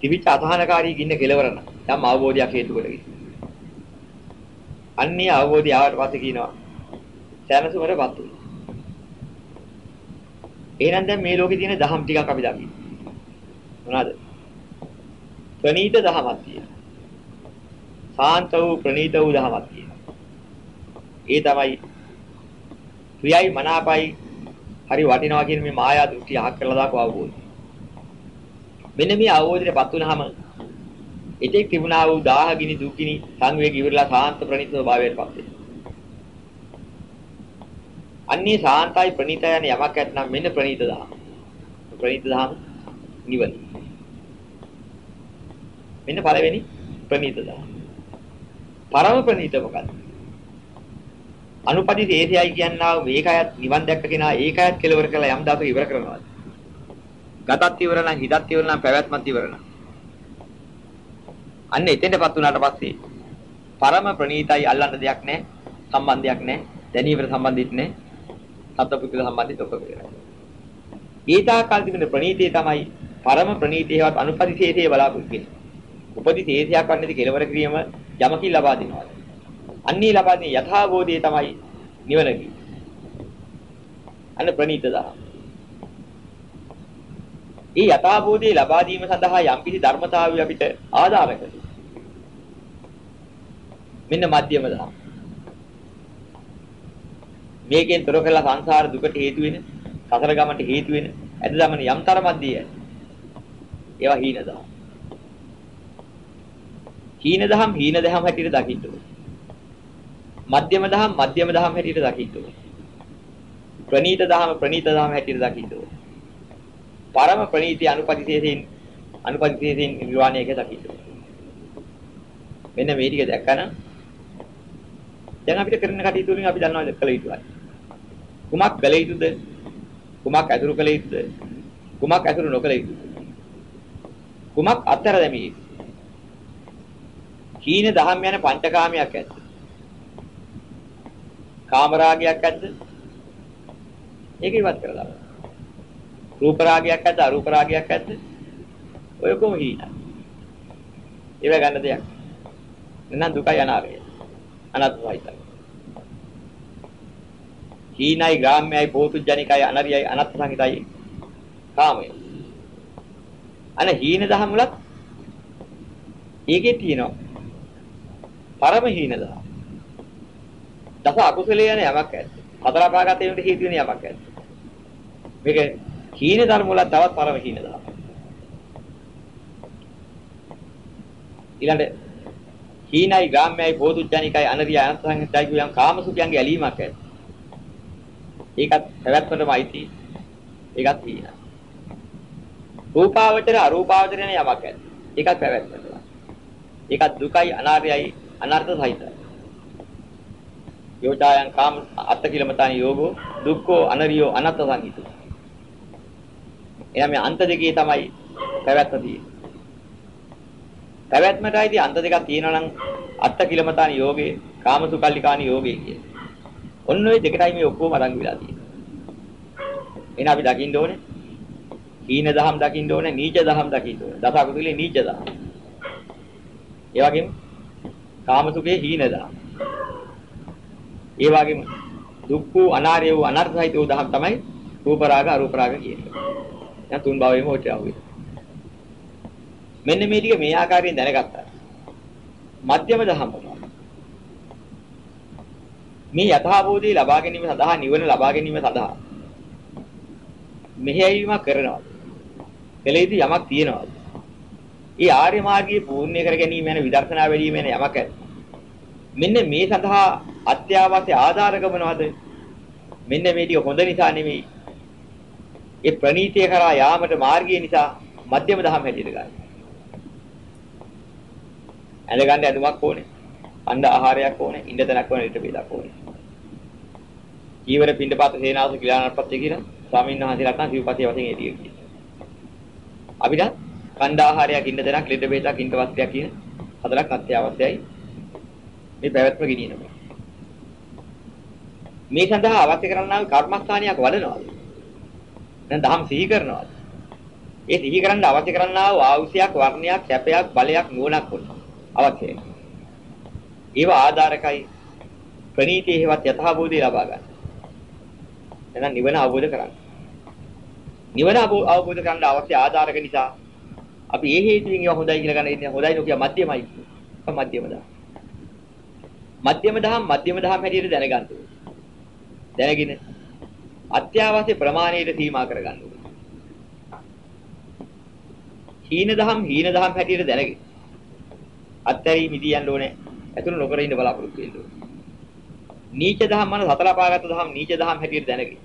තිබිච්ච අසහනකාරී ගින්න කෙලවර නම් යම් අවබෝධයක් හේතු කොටගෙන. අන්නේ අවබෝධය ආවට පස්සේ කියනවා සෑමසුමරපත් උන. එහෙනම් දැන් මේ ලෝකේ තියෙන දහම් ටිකක් අපි දකිමු. මොනවාද? ප්‍රණීත දහමක් තියෙනවා. සාන්ත වූ ප්‍රණීත වූ දහමක් තියෙනවා. ඒ තමයි ප්‍රියයි මනාපයි හරි වටිනවා කියන මේ මායා දෘෂ්ටි අහක් කරලා දාපු අවබෝධය. මෙන්න මේ අවබෝධයටපත් වුනහම එතෙක් තිබුණා වූ දාහගිනි දුකිනි සංවේග ඉවරලා සාන්ත ප්‍රණීත ස්වභාවයටපත් වෙනවා. අන්නේ සාන්තයි ප්‍රණීතය යන යමක් ඇත්නම් මෙන්න ප්‍රණීත දහම. ප්‍රණීත දහම නිවන. මෙන්න පළවෙනි ප්‍රණීත දහම. පරම ප්‍රණීත මොකක්ද? අනුපදි දේශයයි කියනවා මේකයත් නිවන් දැක්ක කෙනා ඒකයත් කෙලවර කරලා යම් දාතක ඉවර කරනවා. ගතත් ඉවර නම් හිතත් ඉවර නම් පැවැත්මත් ඉවර නම්. අන්න එතෙන්ටපත් වුණාට පස්සේ පරම ප්‍රණීතයි අල්ලන්න දෙයක් නැහැ සම්බන්ධයක් නැහැ දැනීමට සම්බන්ධිත නැහැ සත්පුරුෂ සම්බන්ධිත ඔක්කොම ඉවරයි. ඊතාකාල තිබෙන ප්‍රණීතිය තමයි පරම ප්‍රණීතියවත් අනුපදිශේෂයේ බලාපොරොත්තු වෙන්නේ. උපදිශේෂයක් වන්නේදී කෙලවර කිරීම යමකින් ලබා දෙනවා. අන්නේ ලබන්නේ යථාබෝධය තමයි නිවන අන්න ප්‍රණීත දහම. ඒ යථාභූතය ලබා දීම සඳහා යම්කිසි ධර්මතාවය අපිට ආධාරක. මෙන්න මධ්‍යම දහම්. මේකෙන් තොර කළ සංසාර දුකට හේතු වෙන, සසර ගමනට හේතු වෙන, ඇද දමන යම් තරමක්දී ඒවා හීන දහම්. හීන දහම් හීන දහම් හැටියට දකින්න ඕනේ. මධ්‍යම දහම් මධ්‍යම දහම් හැටියට දකින්න ඕනේ. ප්‍රනීත දහම ප්‍රනීත දහම හැටියට දකින්න ඕනේ. පරම ප්‍රණීති අනුපතිශේෂයෙන් අනුපතිශේෂයෙන් නිර්වාණයක දකින්න. මෙන්න මේ ටික දැක්කම දැන් අපිට කරන කටයුතු වලින් අපි දන්නවා කළ යුතුයි. කුමක් කළ යුතුද? කුමක් ඇසුරු කළ යුතුද? කුමක් ඇසුරු නොකළ යුතුද? කුමක් අත්තර දැමිය යුතුද? කීන දහම් යන පංචකාමයක් ඇද්ද? කාමරාගයක් ඇද්ද? ඒක ඉවත් කරලා දාන්න. රූප රාගයක් ඇද්ද අරූප රාගයක් ඇද්ද? ඔය කොහොම හීනයි. ඒව ගන්න දෙයක්. එහෙනම් දුකයි අනාගතය. අනත්වයිතයි. හීනයි ග්‍රාම්‍යයි පෝතුජනිකයි අනරියයි අනත් සංහිතයි කාමය. අන හීන දහම් වලත් ඒකේ තියෙනවා. පරම හීන දහම්. දස අකුසලයේ යන යමක් ඇද්ද? හතර පාගතේට හේතු වෙන යමක් ඇද්ද? මේක හීන ධර්ම වල තවත් පරම හීන ධර්ම. ඊළඟ හීනයි ගාම්‍යයි බෝධුජ්ජනිකයි අනරිය අනන්තංගතයි කියම් කාමසුඛයන්ගේ ඇලීමක් ඇති. ඒකත් පැවැත්මටම අයිති. ඒකත් හීනයි. රූපාවචර අරූපාවචර යන යමක් ඇති. ඒකත් පැවැත්මට. ඒකත් දුකයි අනාර්යයි අනර්ථ සහිතයි. යෝචායන් කාම අත්ති කිලමතාන යෝගෝ දුක්ඛෝ අනරියෝ අනත්ත සංහිතෝ එහෙනම් මේ අන්ත දෙකේ තමයි පැවැත්ම තියෙන්නේ. පැවැත්මටයිදී අන්ත දෙකක් තියෙනවා නම් අත්ත කිලමතාන යෝගේ කාමසුකල්ලිකාන යෝගේ කිය. ඔන්න ඔය දෙකටයි මේ ඔක්කොම අරන් විලා තියෙන්නේ. එහෙනම් අපි දකින්න ඕනේ. හීන දහම් දකින්න ඕනේ, නීච දහම් දකින්න ඕනේ. දස අකුසලේ නීච දහම්. ඒ වගේම කාමසුඛේ හීන දහම්. ඒ වගේම දුක්ඛ අනාර්ය වූ අනර්ථයිත වූ දහම් තමයි රූප රාග අරූප රාග කියන්නේ. දැන් තුන් භවයේම ඔට යවුවේ. මෙන්න මේ ටික මේ ආකාරයෙන් දැනගත්තා. මධ්‍යම දහම මේ යථාභූතය ලබා ගැනීම සඳහා නිවන ලබා ගැනීම සඳහා මෙහෙයවීමක් කරනවා. කෙලෙයිදී යමක් තියෙනවා. ඒ ආර්ය මාර්ගයේ පූර්ණ්‍ය කර ගැනීම යන විදර්ශනා වැඩිම යන යමක් ඇත. මෙන්න මේ සඳහා අත්‍යවශ්‍ය ආධාරක මොනවද? මෙන්න මේ ටික හොඳ නිසා නෙමෙයි ඒ ප්‍රණීතිය කරා යාමට මාර්ගය නිසා මධ්‍යම දහම් හැටියට ගන්න. ඇඳ ගන්න ඇඳුමක් ඕනේ. අණ්ඩ ආහාරයක් ඕනේ. ඉන්න තැනක් ඕනේ. ඊට බෙදක් ඕනේ. ජීවර පින්ඩපාත සේනාස කිලානපත්‍ය කියන ස්වාමීන් වහන්සේලාට නම් සිව්පතිය වශයෙන් ඒ ටික කියනවා. අපිට කණ්ඩ ආහාරයක් ඉන්න තැනක් ඊට බෙදක් ඉන්න වස්ත්‍රයක් කියන හතරක් අත්‍යවශ්‍යයි. මේ පැවැත්ම ගෙනියනවා. මේ සඳහා අවශ්‍ය කරන්නා කර්මස්ථානයක් වඩනවාද? දැන් දහම් සිහි කරනවා. ඒ සිහි කරන්න අවශ්‍ය කරන්නා වූ ආයුෂයක්, වර්ණයක්, සැපයක්, බලයක්, නුවණක් වුණ අවශ්‍යයි. ඒව ආධාරකයි ප්‍රණීතී හේවත් යථාභූතය ලබා ගන්න. එහෙනම් නිවන අවබෝධ කරගන්න. නිවන අවබෝධ කරගන්න අවශ්‍ය ආධාරක නිසා අපි ඒ හේතුවෙන් ඒවා හොඳයි කියලා ගන්න ඉන්නේ හොඳයි නොකිය මධ්‍යමයි. මධ්‍යම දහම්. මධ්‍යම දහම් මධ්‍යම දහම් හැටියට දැනගන්න ඕනේ. දැනගෙන අත්‍යවශ්‍ය ප්‍රමාණයට සීමා කරගන්න ඕනේ. හීන දහම් හීන දහම් හැටියට දැනගෙන අත්හැරී මිදී යන්න ඕනේ. ඇතුළු නොකර ඉන්න බලාපොරොත්තු වෙන්න ඕනේ. නීච දහම් මන සතර පාගත දහම් නීච දහම් හැටියට දැනගෙන.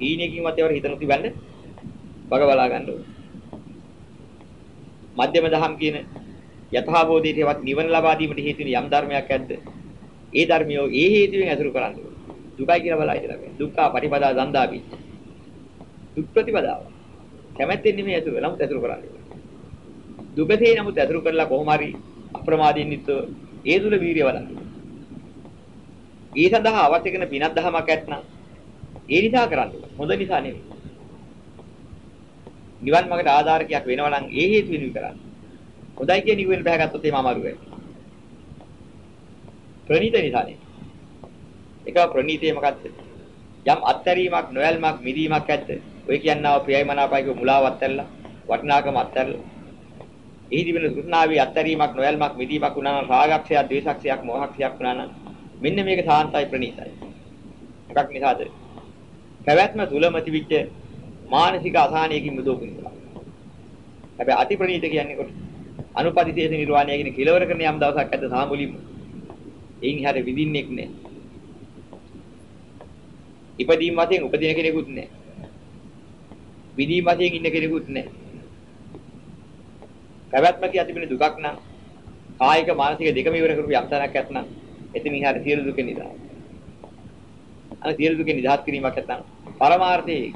හීනකින්වත් ඒවට හිත නොති බැලන්න බග බලා ගන්න ඕනේ. මධ්‍යම දහම් කියන යථාබෝධයටවත් නිවන ලබා දීමට හේතු වෙන යම් ධර්මයක් ඇද්ද? ඒ ධර්මියෝ ඒ හේතුවෙන් අසුරු කරන්නේ. දුකයි කියලා බලයි ඉතලා. දුක්ඛ පටිපදා දන්දාපි. දුක් ප්‍රතිපදාව. කැමැත්තෙන් නෙමෙයි ඇතුළ නමුත් ඇතුළ කරන්නේ. දුකසේ නමුත් ඇතුළ කරලා කොහොම හරි අප්‍රමාදයෙන් නිත්ව ඒ තුල වීරිය වඩන්න. ඒ සඳහා අවශ්‍ය කරන පිනක් දහමක් ඇත්නම් ඒ නිසා කරන්නේ. හොඳ නිසා නෙමෙයි. නිවන් මාර්ගට ආධාරකයක් වෙනවා නම් ඒ හේතු වෙනුයි කරන්නේ. හොඳයි කියන නිවෙන් බහගත්තොත් එහම අමාරු වෙයි. ප්‍රණීත නිසානේ. ඒක ප්‍රණීතේ මොකද්ද? යම් අත්හැරීමක් නොයල්මක් මිදීමක් ඇද්ද? ඔය කියනවා ප්‍රියයි මනාපයි කිය මුලාවත් ඇල්ලා වටිනාකම අත්හැරලා එහි තිබෙන තෘෂ්ණාවේ අත්හැරීමක් නොයල්මක් මිදීමක් වුණා නම් රාගක්ෂයක් ද්වේෂක්ෂයක් මෝහක්ෂයක් වුණා නම් මෙන්න මේක සාන්තයි ප්‍රණීතයි. එකක් නිසාද? පැවැත්ම තුලම තිබිච්ච මානසික අසහනයකින් මුදවපු නිසා. හැබැයි අති ප්‍රණීත කියන්නේ කොට අනුපදිශේෂ නිර්වාණය කියන කෙලවර කරන යම් දවසක් ඇද්ද සාමුලින්ම. එයින් හැර විඳින්නෙක් නෑ. ඉපදීම වශයෙන් උපදින කෙනෙකුත් නෑ. විදීම වශයෙන් ඉන්න කෙනෙකුත් නෑ. පැවැත්මක ඇතිවෙන දුකක් නම් කායික මානසික දෙකම ඉවර කරපු යම් තැනක් ඇත්නම් එතන ඉහාට සියලු දුක නිදහස්. අර සියලු දුක නිදහස් කිරීමක් නැත්නම් පරමාර්ථයේ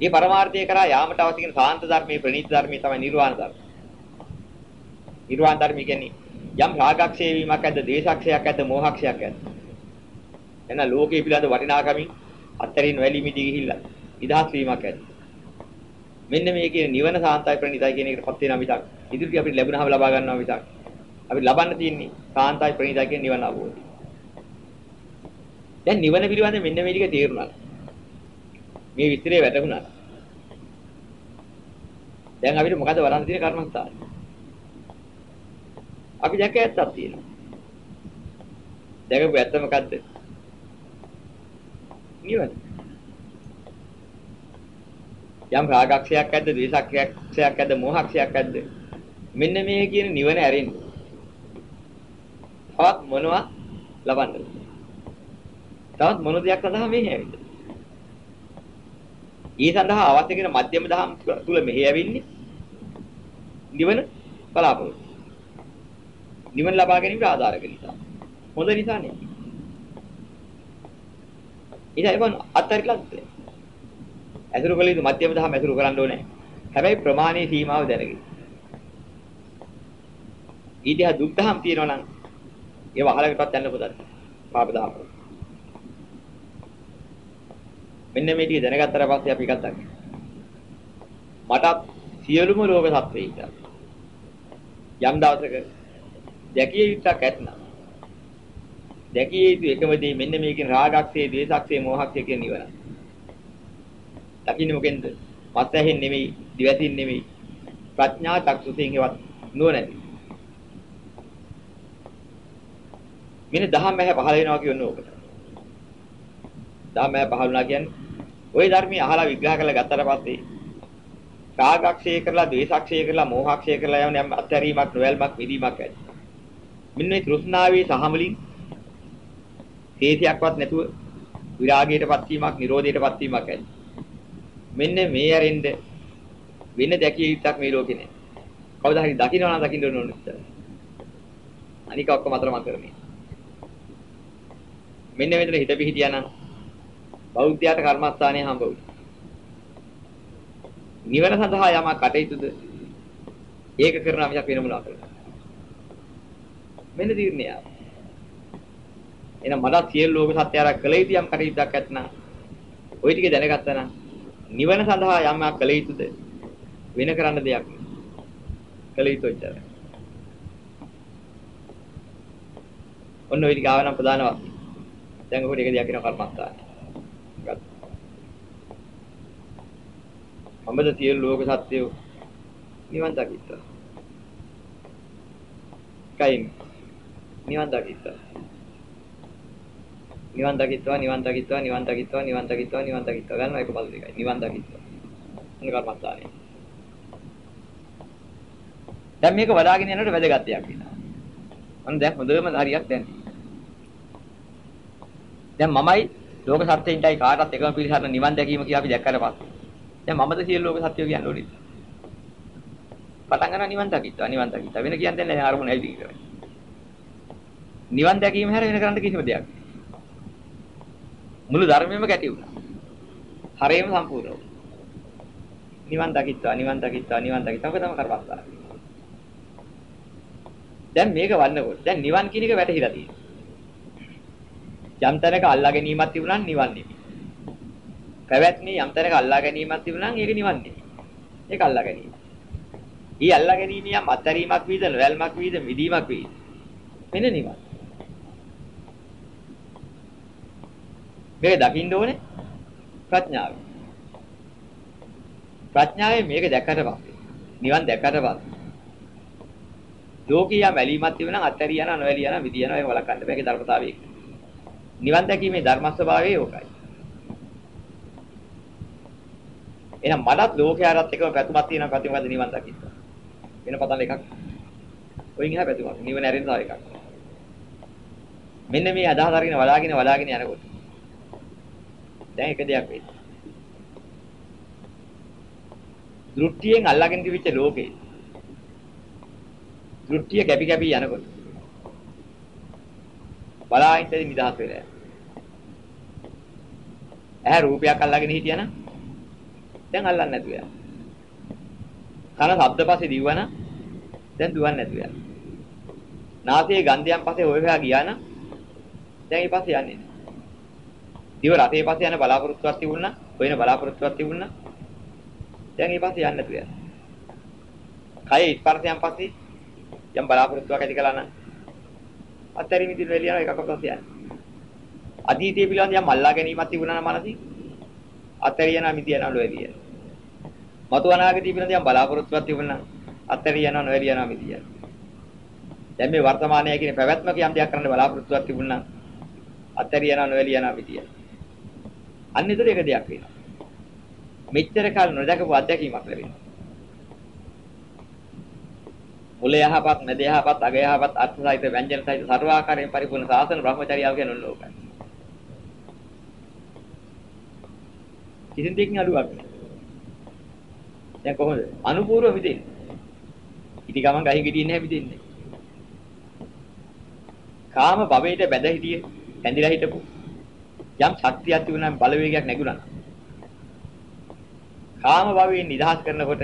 මේ පරමාර්ථය කරා යාමට අවශ්‍ය කරන සාන්ත ධර්මයේ ප්‍රණීත ධර්මයේ තමයි නිර්වාණ ධර්ම. නිර්වාණ ධර්ම කියන්නේ යම් රාගක්ෂය වීමක් ඇද්ද, දේශක්ෂයක් ඇද්ද, මෝහක්ෂයක් ඇද්ද. එන ලෝකේ පිළිබඳ වටිනාකමින් අත්තරින් වැලිමිදී ගිහිල්ලා නිදහස් වීමක් ඇද්ද. මෙන්න මේ කියන නිවන සාන්තයි ප්‍රණීතයි කියන එකට පත් වෙනා මිසක් ඉදිරියට අපිට ලැබුණාම ලබා ගන්නවා මිසක් අපි ලබන්න තියෙන්නේ සාන්තයි ප්‍රණීතයි කියන නිවන අවබෝධය. දැන් නිවන පිළිබඳ මෙන්න මේ ටික තේරුණා. මේ විස්තරේ වැටහුණා. දැන් අපිට මොකද වරන් තියෙන කර්මස්ථාන? අපි දැක ඇත්තක් තියෙනවා. දැකපු ඇත්ත මොකද්ද? නිවන. යම් රාගක්ෂයක් ඇද්ද, ද්වේෂක්ෂයක් ඇද්ද, මෝහක්ෂයක් ඇද්ද? මෙන්න මේ කියන නිවන ඇරෙන්න. තවත් මොනවා ලබන්නද? තවත් මොන දෙයක් සඳහා මේ හැවිද? ඊ සඳහා අවශ්‍ය කරන මධ්‍යම දහම් තුල මෙහි ඇවින්නේ නිවන බලාපොරොත්තු. නිවන ලබා ගැනීමට ආධාරක නිසා. හොඳ නිසා නෙවෙයි. ඉතින් ඒක අත්හැරිලාද? ඇසුරු කළ යුතු මධ්‍යම දහම ඇසුරු කරන්න ඕනේ. හැබැයි ප්‍රමාණයේ සීමාව දැනගෙන. ඊට දුක් දහම් තියෙනවා නම් ඒව අහලකටවත් යන්න පුතත්. පාප දහම. මෙන්න මේ ටික දැනගත්තට පස්සේ අපි එකක් දන්නේ. මටත් සියලුම ලෝක සත්වයින්ට යම් දවසක දැකිය යුත්තක් ඇතනම් දැකිය යුතු එකම දේ මෙන්න මේකෙන් රාගක්සේ, ද්වේෂක්සේ, මෝහක්සේ කියන නිවන. දකින්නේ මොකෙන්ද? මත් ඇහෙන් නෙමෙයි, දිවැසින් නෙමෙයි. ප්‍රඥා චක්සුසෙන් හෙවත් නුවණැති. මෙන්න දහම් මහ පහල වෙනවා කියන්නේ ඕකට. දහම් මහ පහල වුණා කියන්නේ ওই ධර්මයේ අහලා විග්‍රහ කරලා ගත්තට පස්සේ රාගක්ෂය කරලා, ද්වේෂක්ෂය කරලා, මෝහක්ෂය කරලා යන යම් අත්හැරීමක්, නොයල්මක්, විදීමක් ඇති. මෙන්න මේ තෘෂ්ණාවේ සහමලින් හේතියක්වත් නැතුව විරාගයටපත් වීමක්, නිරෝධයටපත් වීමක් ඇති. මෙන්න මේ ඇරෙන්න වෙන දැකිය යුත්තක් මේ ලෝකේ නෑ. කවදා හරි දකින්නවා නම් දකින්න ඕන ඉතින්. අනික ඔක්කොම අතර මත කරන්නේ. මෙන්න මෙතන හිත පිහිටියා නම් බෞද්ධයාට කර්මස්ථානය හම්බ වුණා. නිවන සඳහා යමක් කටයුතුද ඒක කරනවා මිසක් වෙන මොනවා කරන්නේ. මෙන්න තීරණය. එහෙනම් මට සියලු ලෝක සත්‍යයක් කළ යුතු යම් කටයුත්තක් ඇත්නම් ওই ටික දැනගත්තා නම් නිවන සඳහා යමක් කළ යුතුද වෙන කරන්න දෙයක් කළ යුතු ඉච්චරයි. ඔන්න ওই ටික ආවනම් ප්‍රධාන වාක්‍ය. දැන් ඔකට එක දෙයක් වෙන කර්මස්ථාන. අඹද සියලු ලෝක සත්‍යය නිවන් දකිත්තා. කයින් නිවන් දකිත්තා. නිවන් දකිත්වා නිවන් දකිත්වා නිවන් දකිත්වා නිවන් දකිත්වා නිවන් දකිත්වා ගන්නවා එක පද දෙකයි. නිවන් දකිත්වා. මොන කර්මස්ථානේ. දැන් මේක වඩාගෙන යනකොට වැදගත් දෙයක් වෙනවා. මම දැන් හොඳම හරියක් දැන් දැන් මමයි ලෝක සත්‍යයින්ටයි කාටත් එකම පිළිසරණ නිවන් දැකීම කියලා අපි දැක්කට පස්සේ දැන් මමද සියලු ලෝක සත්‍යය කියන්න ඕනේ. පටන් ගන්න නිවන් දකිත්වා නිවන් දකිත්වා වෙන කියන්නේ නැහැ අරමුණ ඇවිත් ඉවරයි. නිවන් දැකීම හැර වෙන කරන්න කිසිම දෙයක් නෑ. මුළු ධර්මෙම කැටි වුණා. හරේම සම්පූර්ණ වුණා. නිවන් දකිත්වා නිවන් දකිත්වා නිවන් දකිත්වා ඔක තමයි කරපස්සා. දැන් මේක වන්නකොට දැන් නිවන් කියන එක වැටහිලා තියෙනවා. යම් තැනක අල්ලා ගැනීමක් තිබුණා නම් නිවන් නෙමෙයි. පැවැත්මේ යම් තැනක අල්ලා ගැනීමක් තිබුණා නම් ඒක නිවන් නෙමෙයි. ඒක අල්ලා ගැනීම. ඊ අල්ලා ගැනීම යම් අත්හැරීමක් වීද නොවැල්මක් වීද මිදීමක් වීද මෙන්න නිවන්. මේක දකින්න ඕනේ ප්‍රඥාවෙන්. ප්‍රඥාවෙන් මේක දැක්කට පස්සේ නිවන් දැක්කට පස්සේ ලෝකීය මැලීමක් තිබුණා නම් අත්හැරියා නම් නොවැළියා නම් විදියනවා ඒක වළක්වන්න බෑ ඒක ධර්මතාවය. නිවන් දැකීමේ ධර්ම ස්වභාවය ඕකයි. එහෙනම් මඩත් ලෝකයාරත් එකම පැතුමක් තියෙනවා පැතුමකද නිවන් දකින්න. වෙන පතන එකක්. ඔයින් එහා පැතුමක්. නිවන ඇරෙන තව එකක්. මෙන්න මේ අදහස අරගෙන වලාගෙන වලාගෙන යනකොට දැන් එක දෙයක් වෙයි. දෘෂ්ටියෙන් අල්ලාගෙන තිබිච්ච ලෝකේ දෘෂ්ටිය කැපි කැපි යනකොට බලාහින්දදී නිදහස් වෙලා ඇහැ රූපයක් අල්ලාගෙන හිටියනම් දැන් අල්ලන්නේ නැතුව යනවා. කන ශබ්ද පස්සේ දිවවන දැන් දුවන්නේ නැතුව යනවා. නාසයේ ගන්ධයන් පස්සේ හොය හොයා ගියා නම් දැන් ඊපස්සේ යන්නේ නැහැ. දිව රතේ පස්සේ යන බලාපොරොත්තුවක් තිබුණා, හොයන බලාපොරොත්තුවක් තිබුණා. දැන් ඊපස්සේ යන්නේ නැතුව යනවා. කය ස්පර්ශයන් පස්සේ යම් බලාපොරොත්තුවක් ඇති කළා නම් අත්හැරීම ඉදිරි වෙලියන එකක් කොටස් යන්නේ. අතීතයේ පිළිබඳ යම් අල්ලා ගැනීමක් තිබුණා නම් මනසින් අත්හැරියනා මිදියනා නොවැළිය. මතු අනාගතයේ පිළිබඳ යම් බලාපොරොත්තුවක් තිබුණා නම් අත්හැරියනා නොවැළියනා මිදිය. දැන් මේ වර්තමානයේ කියන පැවැත්මක යම් දෙයක් කරන්න බලාපොරොත්තුවක් තිබුණා නම් අත්හැරියනා නොවැළියනා මිදිය. අන්න ඒතර එක දෙයක් වෙනවා. මෙච්චර කාල නොදකපු අත්දැකීමක් ලැබෙනවා. මුල යහපත් මැද යහපත් අග යහපත් අර්ථ සහිත ව්‍යංජන සහිත ਸਰවාකාරයෙන් පරිපූර්ණ සාසන බ්‍රහ්මචර්යාව කියන ඕනෝකයි. කිසිම දෙයකින් අඩුවක් නෑ. දැන් කොහොමද? අනුපූර්ව මිදෙන්නේ. ඉටි ගමන් ගහි ගෙඩින්නේ නැහැ මිදෙන්නේ. කාම භවයට බැඳ හිටියේ, ඇඳිලා හිටපු යම් ශක්තියක් තිබුණා බලවේගයක් නැගුණා. කාම භවයෙන් නිදහස් කරනකොට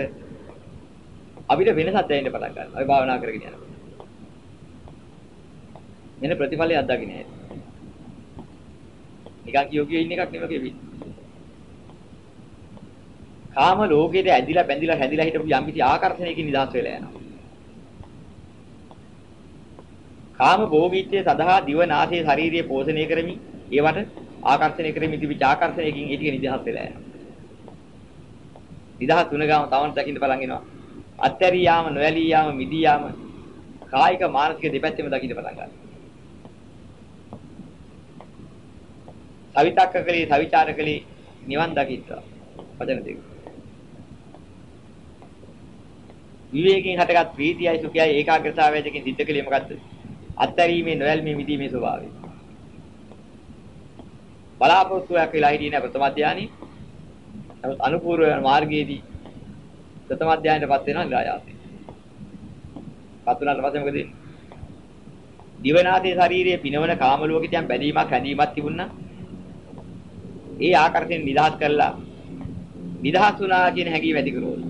අපිට වෙනසක් දැනෙන්න පටන් ගන්නවා. අපි භාවනා කරගෙන යනකොට. මෙන්න ප්‍රතිඵලය අත්දකින්න ඇති. නිකන් කියෝගියේ ඉන්න එකක් නෙමෙයි වෙන්නේ. කාම ලෝකෙට ඇදිලා බැඳිලා හැදිලා හිටපු යම් කිසි ආකර්ෂණයකින් නිදහස් වෙලා යනවා. කාම භෝගීත්වයේ සදහා දිව නාසය ශාරීරිය පෝෂණය කරමින් ඒවට ආකර්ෂණය කරමින් තිබිච්ච ආකර්ෂණයකින් ඒ ටික නිදහස් වෙලා යනවා. නිදහස් වුණ ගාම තවන්න දකින්න බලන් එනවා. අත්හැරී යාම නොඇලී යාම මිදී යාම කායික මානසික දෙපැත්තෙම දකින්න පටන් ගන්නවා. සවිතක්ක කලේ සවිචාර කලේ නිවන් දකිත්වා. වචන දෙක. විවේකයෙන් හටගත් ප්‍රීතියයි සුඛයයි ඒකාග්‍රතාවයයි දෙකෙන් සිද්ධ කලේ මොකද්ද? අත්හැරීමේ නොඇල්මේ මිදීමේ ස්වභාවය. බලාපොරොත්තුවක් වෙලා හිටියේ නැහැ ප්‍රථම ධානයේ. නමුත් අනුපූර්ව මාර්ගයේදී ප්‍රථම ධානයටපත් වෙනවා නිරායාසයෙන්. පත් වුණාට පස්සේ මොකද වෙන්නේ? දිවනාදී ශරීරයේ පිනවන කාම ලෝකෙට යම් බැඳීමක් හැඳීමක් තිබුණා. ඒ ආකර්ෂණය නිදහස් කරලා නිදහස් වුණා කියන හැඟීම ඇති කරගන්න.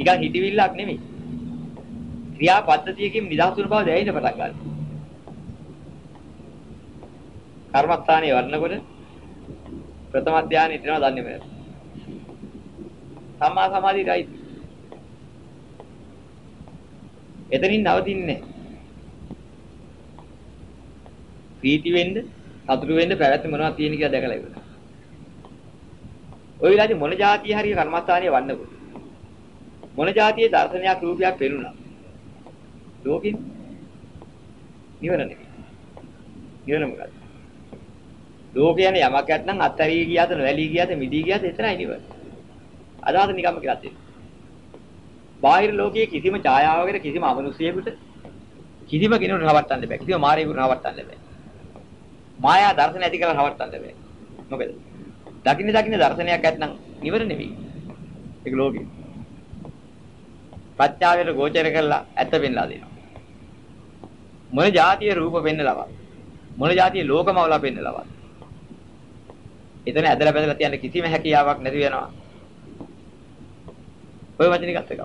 නිකන් හිතවිල්ලක් නෙමෙයි. ක්‍රියා පද්ධතියකින් නිදහස් වෙන බව දැනෙන්න පටන් ගන්නවා. කර්මස්ථානයේ වඩනකොට ප්‍රථම ධානය හිටිනවා දන්නේ නැහැ. සම්මා සමාධියයි. එතනින් නවතින්නේ ප්‍රීති වෙන්න, සතුටු වෙන්න පැවැත්ම මොනවද තියෙන කියලා දැකලා ඉවරයි. ওই විලාදි මොන જાතිය හරිය කර්මස්ථානයේ වන්නකොට මොන જાතියේ දර්ශනයක් රූපයක් පෙනුණා. ලෝකෙන් නිවන නෙමෙයි. නිවන මොකක්ද? ලෝකය යන යමක් නැත්නම් අත්හැරී ගියාද නොඇලී ගියාද මිදී ගියාද එතරයි නිවන. අදහස නිකම්ම කියලා තියෙනවා. බාහිර ලෝකයේ කිසිම ඡායාවකට කිසිම අමනුෂ්‍යයෙකුට කිසිම කෙනෙකුට රවට්ටන්න බෑ. කිසිම මාරයෙකුට රවට්ටන්න බෑ. මායා දර්ශන ඇති කරලා රවට්ටන්න බෑ. මොකද? දකින්න දකින්න දර්ශනයක් ඇත්නම් නිවර නෙවෙයි. ඒක ලෝකෙ. ප්‍රත්‍යාවයට ගෝචර කරලා ඇත්ත පෙන්ලා දෙනවා. මොන જાතිය රූප පෙන්නලවත්. මොන જાතිය ලෝකමවලා පෙන්නලවත්. එතන ඇදලා බැඳලා තියන්න කිසිම හැකියාවක් නැති වෙනවා. ඔය වචනේ ගත්ත එක.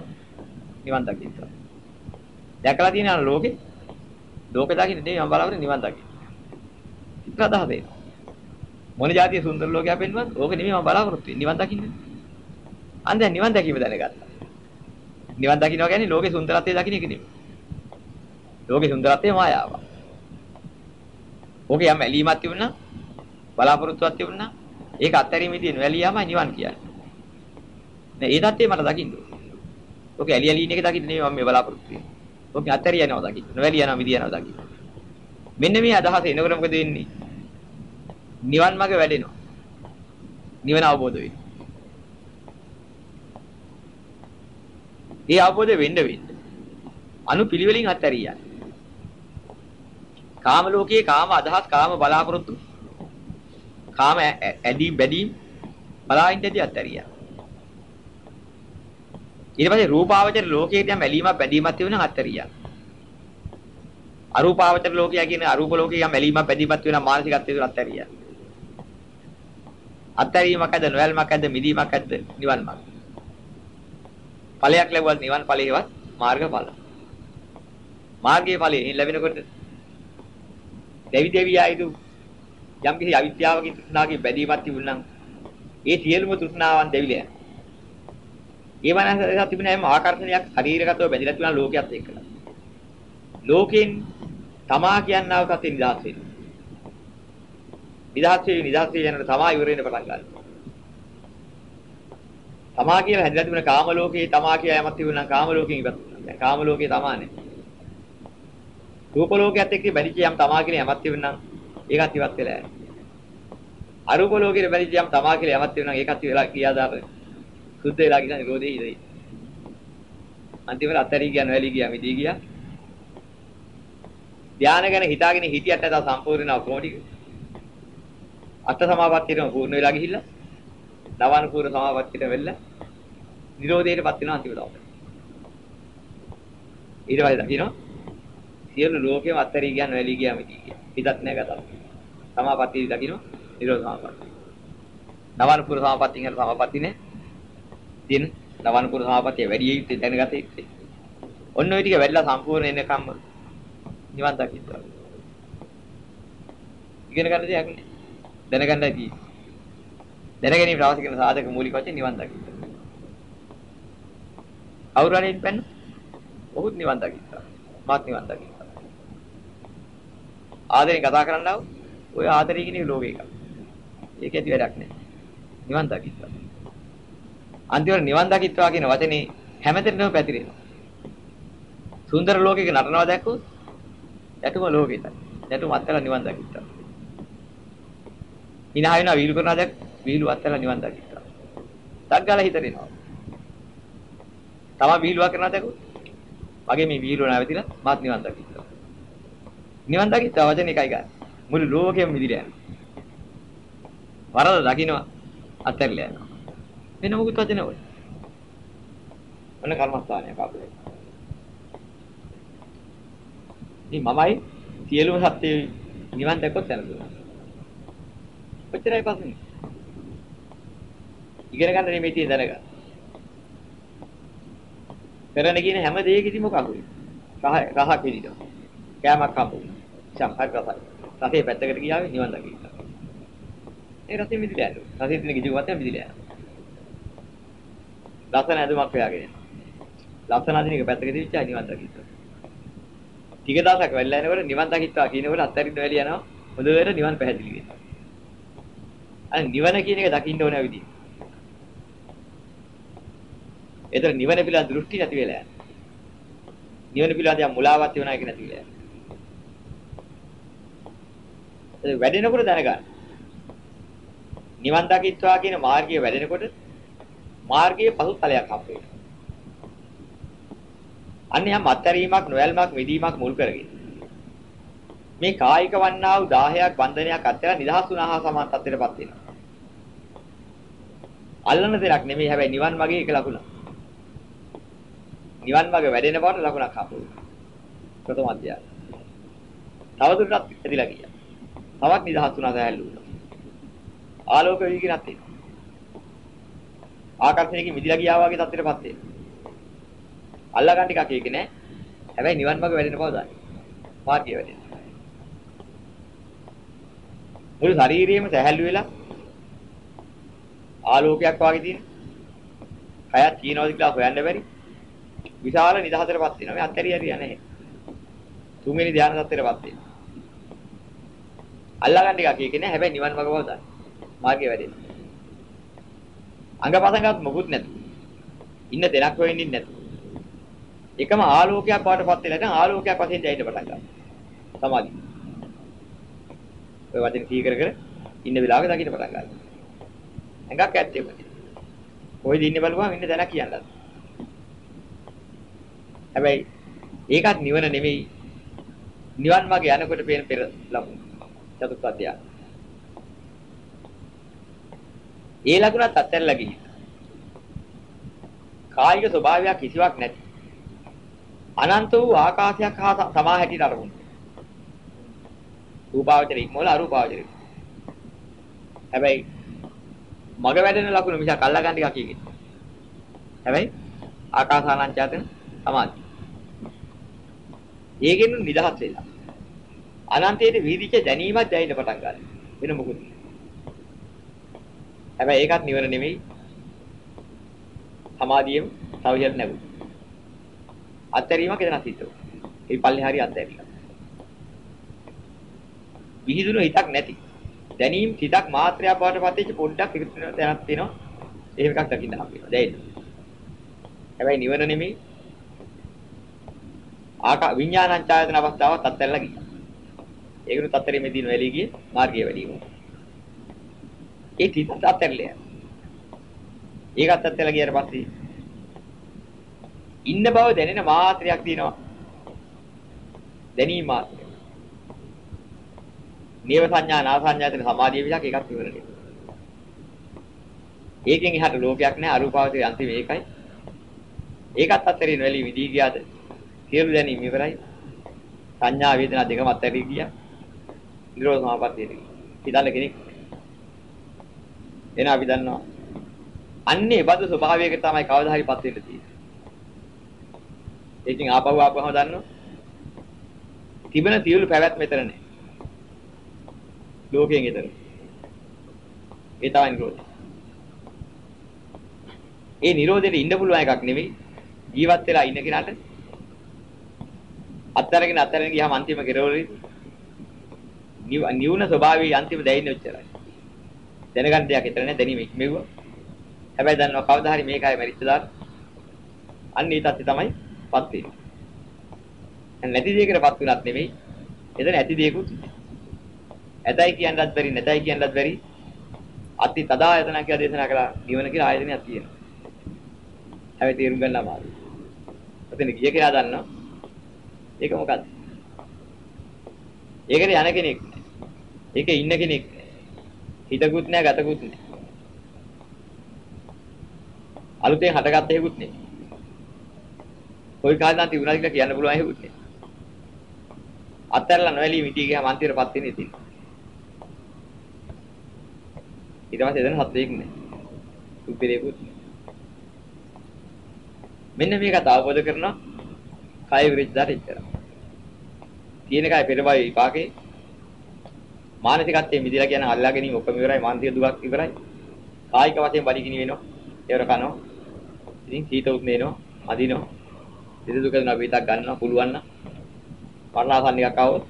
නිවන් දකින්න. දැකලා තියෙනවා ලෝකේ. ලෝකේ දකින්න නෙවෙයි මම බලාපොරොත්තු නිවන් දකින්න. ඉතන අදහස එනවා. මොන જાතිය සුන්දර ලෝකයක් පෙන්නුවත් ඕක නෙමෙයි මම බලාපොරොත්තු වෙන්නේ. නිවන් දකින්න. අන් දැන් නිවන් දැකීම දැනගත්තා. නිවන් දකින්නවා කියන්නේ ලෝකේ සුන්දරත්වය දකින්න එක නෙමෙයි. ලෝකේ සුන්දරත්වය මායාවක්. ඕකේ යම් ඇලීමක් තිබුණා බලාපොරොත්තුවක් තිබුණා ඒක අත්හැරීමේදී නොඇලියාමයි නිවන් කියන්නේ. නෑ ඒ தත්ත්වය මට දකින්න ඕනේ. ඔක ඇලි ඇලි ඉන්න එක දකින්න නෙමෙයි මම මේ බලාපොරොත්තු වෙන්නේ. ඔක අත්හැරිය යනවා දකින්න. නොඇලි යනවා මිදිය යනවා දකින්න. මෙන්න මේ අදහස එනකොට මොකද වෙන්නේ? නිවන් මාර්ග වැඩෙනවා. නිවන අවබෝධ වෙනවා. ඒ අවබෝධය වෙන්න වෙන්න. අනු පිළිවෙලින් අත්හැරියා. කාම ලෝකයේ කාම අදහස් කාම බලාපොරොත්තු කාම ඇදී බැදීම් බලාින්දදී අත්හැරියා. ඊට පස්සේ රූපාවචර ලෝකයට යම් ඇලීමක් බැඳීමක් තිබුණා අත්හැරියා. අරූපාවචර ලෝකය කියන අරූප ලෝකයේ යම් ඇලීමක් බැඳීමක් වෙන මානසිකත්වය තුළ අත්හැරියා. අත්හැරීමක් ඇද්ද නොයල්මක් ඇද්ද මිදීමක් ඇද්ද නිවන් මාර්ග. ඵලයක් ලැබුවත් නිවන් ඵලයේවත් මාර්ගඵල. මාර්ගයේ ඵලයෙන් ලැබෙනකොට දෙවි දෙවියා ඉදු යම් කිසි අවිද්‍යාවකින් තෘෂ්ණාවකින් බැඳීමක් තිබුණා නම් ඒ සියලුම තෘෂ්ණාවන් දෙවිලෑ. ඒ වනස තිබුණ හැම ආකර්ෂණයක් ශරීරගතව බැඳිලා තිබුණා ලෝකයක් එක්කලා. ලෝකෙන් තමා කියනවා කතේ නිදහස් වෙනවා. නිදහස් වෙවි නිදහස් වෙවි යනකොට තමා ඉවර වෙන්න පටන් ගන්නවා. තමා කියලා හැදිලා තිබුණ කාම ලෝකේ තමා කියලා යමක් තිබුණා කාම ලෝකෙන් ඉවත් වුණා. දැන් කාම ලෝකේ තමා නේ. රූප ලෝකයක් එක්ක බැඳිච්ච යම් තමා කියලා යමක් තිබුණා ඒකත් ඉවත් වෙලා යනවා. අරූප ලෝකෙට බැඳිච්ච යම් තමා කියලා යමක් තිබුණා ඒකත් වෙලා කියාදාර සුද්ධ වෙලා ගිහින් නිරෝධේ ඉඳී. අන්තිමට අත්හැරී ගියා නොඇලී ගියා මිදී ගියා. ධානය ගැන හිතාගෙන හිටියට නැතව සම්පූර්ණ වෙනව කොහොමද? අට සමාපත්තියටම පූර්ණ වෙලා ගිහිල්ලා නවානුපූර්ණ සමාපත්තියට වෙලා නිරෝධයටපත් වෙනවා අන්තිම දවසේ. ඊට පස්සේ දකින්න සියලු ලෝකෙම අත්හැරී ගියා නොඇලී ගියා මිදී ගියා. හිතත් නෑ ගතක්. සමාපත්තිය දකින්න නිරෝධ සමාපත්තිය. නවානුපූර්ණ සමාපත්තිය කියන සමාපත්තිය නේ. දින නවානුපූර්ණ සමාපත්තිය වැඩි යුත්තේ දැනගත යුත්තේ. ඔන්න ඔය ටික වැඩිලා සම්පූර්ණ එනකම්ම නිවන් දකින්න. ඉගෙන ගන්න දෙයක් නෑ. දැනගන්නයි තියෙන්නේ. දැනගැනීම අවශ්‍ය කරන සාධක මූලික වශයෙන් නිවන් දකින්න. අවුරුණෙන් පෙන්න ඔහුත් නිවන් දකින්න. මාත් නිවන් දකින්න. ආදරෙන් කතා කරන්න ආව ඔය ආදරය කියන ලෝකේ එකක්. ඒක ඇති වැඩක් නෑ. නිවන් දකින්න. අන්තිමට නිවන් දකිත්වා කියන වචනේ හැමතැනම පැතිරෙනවා. සුන්දර ලෝකයක නටනවා දැක්කොත් යටුම ලෝකෙට. යටුම අත්තලා නිවන් දකිත්තා. hina වෙනවා වීලු කරනවා දැක් වීලු අත්තලා නිවන් දකිත්තා. තග්ගල හිතරිනවා. තම වීලුවක් කරනවා දැක්කොත් මගේ මේ වීලුව නැවතිලා මාත් නිවන් දකිත්තා. නිවන් දකිත්තා වචන එකයි ගන්න. මුළු ලෝකෙම මිදිලා යනවා. වරද දකින්නවා අත්හැරලා යනවා. වෙන මොකුත් වචන ඕනේ. ඔන්න කර්මස්ථානයක් අපේ. ඉතින් මමයි සියලුම සත්‍ය නිවන් දැක්කොත් දැනගන්නවා. කොච්චරයි පස්සේ. ඉගෙන ගන්න නෙමෙයි තියෙන දැනගන්න. කරන කියන හැම දෙයකදීම මොකක්ද? රහ රහ පිළිදෝ. කෑමක් හම්බුනේ. සම්පත් රසයි. රසයේ පැත්තකට ගියාවේ නිවන් දකින්න. ඒ රසෙ මිදිලා යනවා. රසෙ තියෙන කිසිමක් නැහැ මිදිලා යනවා. ලස්සන ඇඳුමක් හොයාගෙන යනවා. ලස්සන අදින එක පැත්තක තියච්චා නිවන් දකින්න. ටික දවසක් වෙලා යනකොට නිවන් දකිත්වා කියනකොට අත්තරින් වෙලිය යනවා. හොඳට නිවන් පැහැදිලි වෙනවා. අර නිවන කියන එක දකින්න ඕන විදිහ. ඒතර නිවන පිළිබඳ දෘෂ්ටි නැති වෙලා යනවා. නිවන පිළිබඳ යම් මුලාවක් තියුණා කියලා නැති වෙලා යනවා. ඒ වැඩෙනකොට දැනගන්න. නිවන් දකිත්වා කියන මාර්ගය වැඩෙනකොට මාර්ගයේ පසුතලයක් හම්බ වෙනවා. අන්න යම් අත්හැරීමක් නොයල්මක් මිදීමක් මුල් කරගෙන මේ කායික වන්නා වූ 10ක් බන්ධනයක් අත්හැරලා නිදහස් වුණා හා සමාන තත්ත්වයටපත් වෙනවා. අල්ලන දෙයක් නෙමෙයි හැබැයි නිවන් මාගේ එක ලකුණ. නිවන් මාගේ වැඩෙන බවට ලකුණක් හම්බ වෙනවා. ප්‍රථම අධ්‍යයනය. තවදුරටත් ඇදිලා ගියා. තවත් නිදහස් වුණා සෑහළු වුණා. ආලෝක වීගිනත් එනවා. ආකර්ෂණයකින් මිදිලා ගියා වගේ තත්ත්වයටපත් වෙනවා. අල්ලා ගන්න ටිකක් ඒක නෑ. හැබැයි නිවන් මාර්ග වැඩෙන බව දන්නේ. මාර්ගය වැඩෙන. මුළු ශරීරයේම සැහැල්ලු වෙලා ආලෝකයක් වගේ තියෙන. කයත් කියනවාද කියලා හොයන්න බැරි. විශාල නිදහසටපත් වෙනවා. මේ අත්හැරිය හරිය නැහැ. තුන්වෙනි ධානය තත්ත්වයටපත් වෙනවා. අල්ලා ගන්න ටිකක් ඒක නෑ. හැබැයි නිවන් මාර්ග බව දන්නේ. මාර්ගය වැඩෙන්නේ. අංගපසංගත් මොකුත් නැතු. ඉන්න දෙයක් වෙන්නේ නැතු. එකම ආලෝකයක් වඩටපත් වෙලා දැන් ආලෝකයක් වශයෙන් දැනෙන්න පටන් ගන්නවා. සමාධි. ඔය වචන කී කර කර ඉන්න වෙලාවක දකින්න පටන් ගන්නවා. ඇඟක් ඇත්තෙම. කොයිද ඉන්නේ බලපුවම ඉන්න දැනක් කියන්නත්. හැබැයි ඒකත් නිවන නෙමෙයි. නිවන් මාගේ යනකොට පේන පෙර ලකුණු. චතුත් අධ්‍යාය. ඒ ලකුණත් අත්හැරලා ගිහින්. කායික ස්වභාවයක් කිසිවක් නැති. අනන්ත වූ ආකාශයක් හා සමා හැටියට අරමුණු. රූපාවචර ඉක්මවල අරූපාවචර. හැබැයි මග වැඩෙන ලකුණු මිසක් අල්ලා ගන්න එකක් කියන්නේ. හැබැයි ආකාසානංචයතන සමාධි. ඒකෙන් නිදහස් වෙලා. අනන්තයේ වීදිච්ච දැනීමක් දැනෙන්න පටන් ගන්නවා. වෙන මොකුත්. හැබැයි ඒකත් නිවන නෙමෙයි. සමාධියෙන් තවිහෙත් නැගු. අත්හැරීමක් එතන සිද්ධ වෙනවා. ඒ පල්ලේ හරි අත්හැරීම. විහිදුණු හිතක් නැති. දැනීම් සිතක් මාත්‍රයක් බවට පත් වෙච්ච පොඩ්ඩක් විකෘති දැනක් තියෙනවා. එහෙම එකක් දකින්න හම්බෙනවා. දැනෙන්න. හැබැයි නිවන නෙමෙයි. ආකා විඥානං ඡායතන අවස්ථාවත් අත්හැරලා ගියා. ඒකනු තත්තරෙමේ දින වැලී ගියේ මාර්ගය වැඩි වුණා. ඒ තිතත් අත්හැරලා. ඒකත් අත්හැරලා ගියාට පස්සේ ඉන්න බව දැනෙන මාත්‍රයක් තියෙනවා. දැනීම මාත්‍රය. නේව සංඥා නා සංඥා කියන සමාධිය විලක් එකක් ඉවරනේ. ඒකෙන් එහාට ලෝකයක් නැහැ අරූපාවචරය අන්තිම ඒකයි. ඒකත් අත්තරින් වැලි විදී ගියාද? සියලු දැනීම ඉවරයි. සංඥා වේදනා දෙකම අත්තරින් ගියා. නිරෝධ සමාපත්තියට ගියා. හිතන්න කෙනෙක් එන අපි දන්නවා. අන්නේ බඳ ස්වභාවයකට තමයි කවදා හරිපත් වෙන්න තියෙන්නේ. ඒකෙන් ආපහු ආපහුම දන්නවා. තිබෙන සියලු පැවැත්ම මෙතන නැහැ. ලෝකයෙන් ඈතර. ඒ තමයි නිරෝධය. ඒ නිරෝධයට ඉන්න පුළුවන් එකක් නෙවෙයි. ජීවත් වෙලා ඉන්න කෙනාට අත්තරගෙන අත්තරගෙන ගියාම අන්තිම කෙරවලදී නිවුන ස්වභාවයේ අන්තිම දැයින්නේ ඔච්චරයි. දැනගන්න දෙයක් හිතර නැහැ දැනීම ඉක්මෙව්වා. හැබැයි දන්නවා කවදා හරි මේකයි මැරිච්ච දාට අන්න ඒ තත්ත්වය තමයි පත් වෙන්නේ. නැති දෙයකටපත් වුණත් නෙමෙයි. එතන ඇති දෙයකුත් ඇතයි කියන්නත් බැරි නැතයි කියන්නත් බැරි අති තදායතන කියලා දේශනා කළා නිවන කියලා ආයතනයක් තියෙනවා. හැබැයි තේරුම් ගන්න අමාරුයි. ඔතන ගිය කෙනා දන්නවා. ඒක මොකද්ද? ඒකට යන කෙනෙක් නෑ. ඒකේ ඉන්න කෙනෙක් නෑ. හිතකුත් නෑ ගතකුත් නෑ. අලුතෙන් හටගත්ත හේකුත් නෑ. කොයි කාලේ නම් තිබුණාද කියලා කියන්න පුළුවන් හේකුත් නෑ. අත්හැරලා නොඇලී මිටි ගියාම අන්තිමටපත් වෙන්නේ ඉතින්. ඊට පස්සේ එතන සත්වයක් නෑ. උපිරේකුත් මෙන්න මේකත් අවබෝධ කරනවා කය විරිච්ඡාට ඉච්චර. තියෙන කය පෙරබයි විපාකේ මානසිකත්වයේ මිදිලා කියන අල්ලා ගැනීම ඔක්කොම ඉවරයි මානසික දුකක් ඉවරයි. කායික වශයෙන් බඩ ගිනි වෙනවා. ඒවර කනවා. ඉතින් සීත උත්නේනවා. අදිනවා. ඉතින් දුක දෙනවා පිටක් ගන්නවා පුළුවන් නම්. මරණාසන්න එකක් આવොත්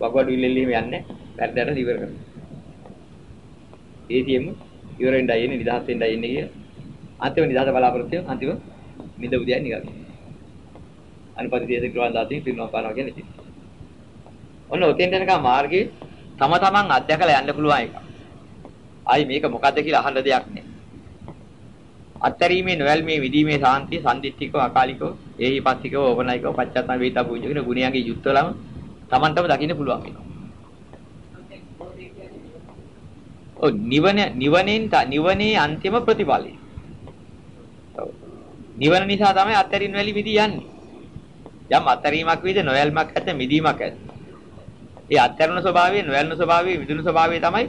වගවඩු ඉල්ලෙල්ලීම යන්නේ. වැරද්දට ඉවර කරනවා. ඒසියෙම ඉවර වෙන්නයි එන්නේ නිදහස් වෙන්නයි එන්නේ කියලා. අන්තිම නිදහස බලාපොරොත්තු වෙන අන්තිම නිද උදයන් නිකන්. අනුපති දේශ ක්‍රවන් දාතින් පිරුණා පානවා කියන්නේ ඉතින්. ඔන්න ඔතෙන් යනකම් මාර්ගේ තම තමන් අධ්‍යකලා යන්න පුළුවන් එක. ආයි මේක මොකද්ද කියලා අහන්න දෙයක් නෑ. අත්තරීමේ නොයල්මේ විදීමේ සාන්තිය සම්දිත්තිකව අකාලිකව ඒහිපස්සිකව ඕපනයිකව පච්චත්තම වේතා පුඤ්ජ කියන ගුණයන්ගේ යුක්තලම තමන්ටම දකින්න පුළුවන් වෙනවා. ඔව් නිවන නිවනෙන් නිවනේ අන්තිම ප්‍රතිඵලය. ඔව්. නිවන නිසා තමයි අත්තරින් වැලි මිදී යන්නේ. යම් අත්තරීමක් වේද නොයල්මක් ඇත මිදීමක් ඇත. ඒ අත්තරුණ ස්වභාවය නොයල්න ස්වභාවය මිදුණු ස්වභාවය තමයි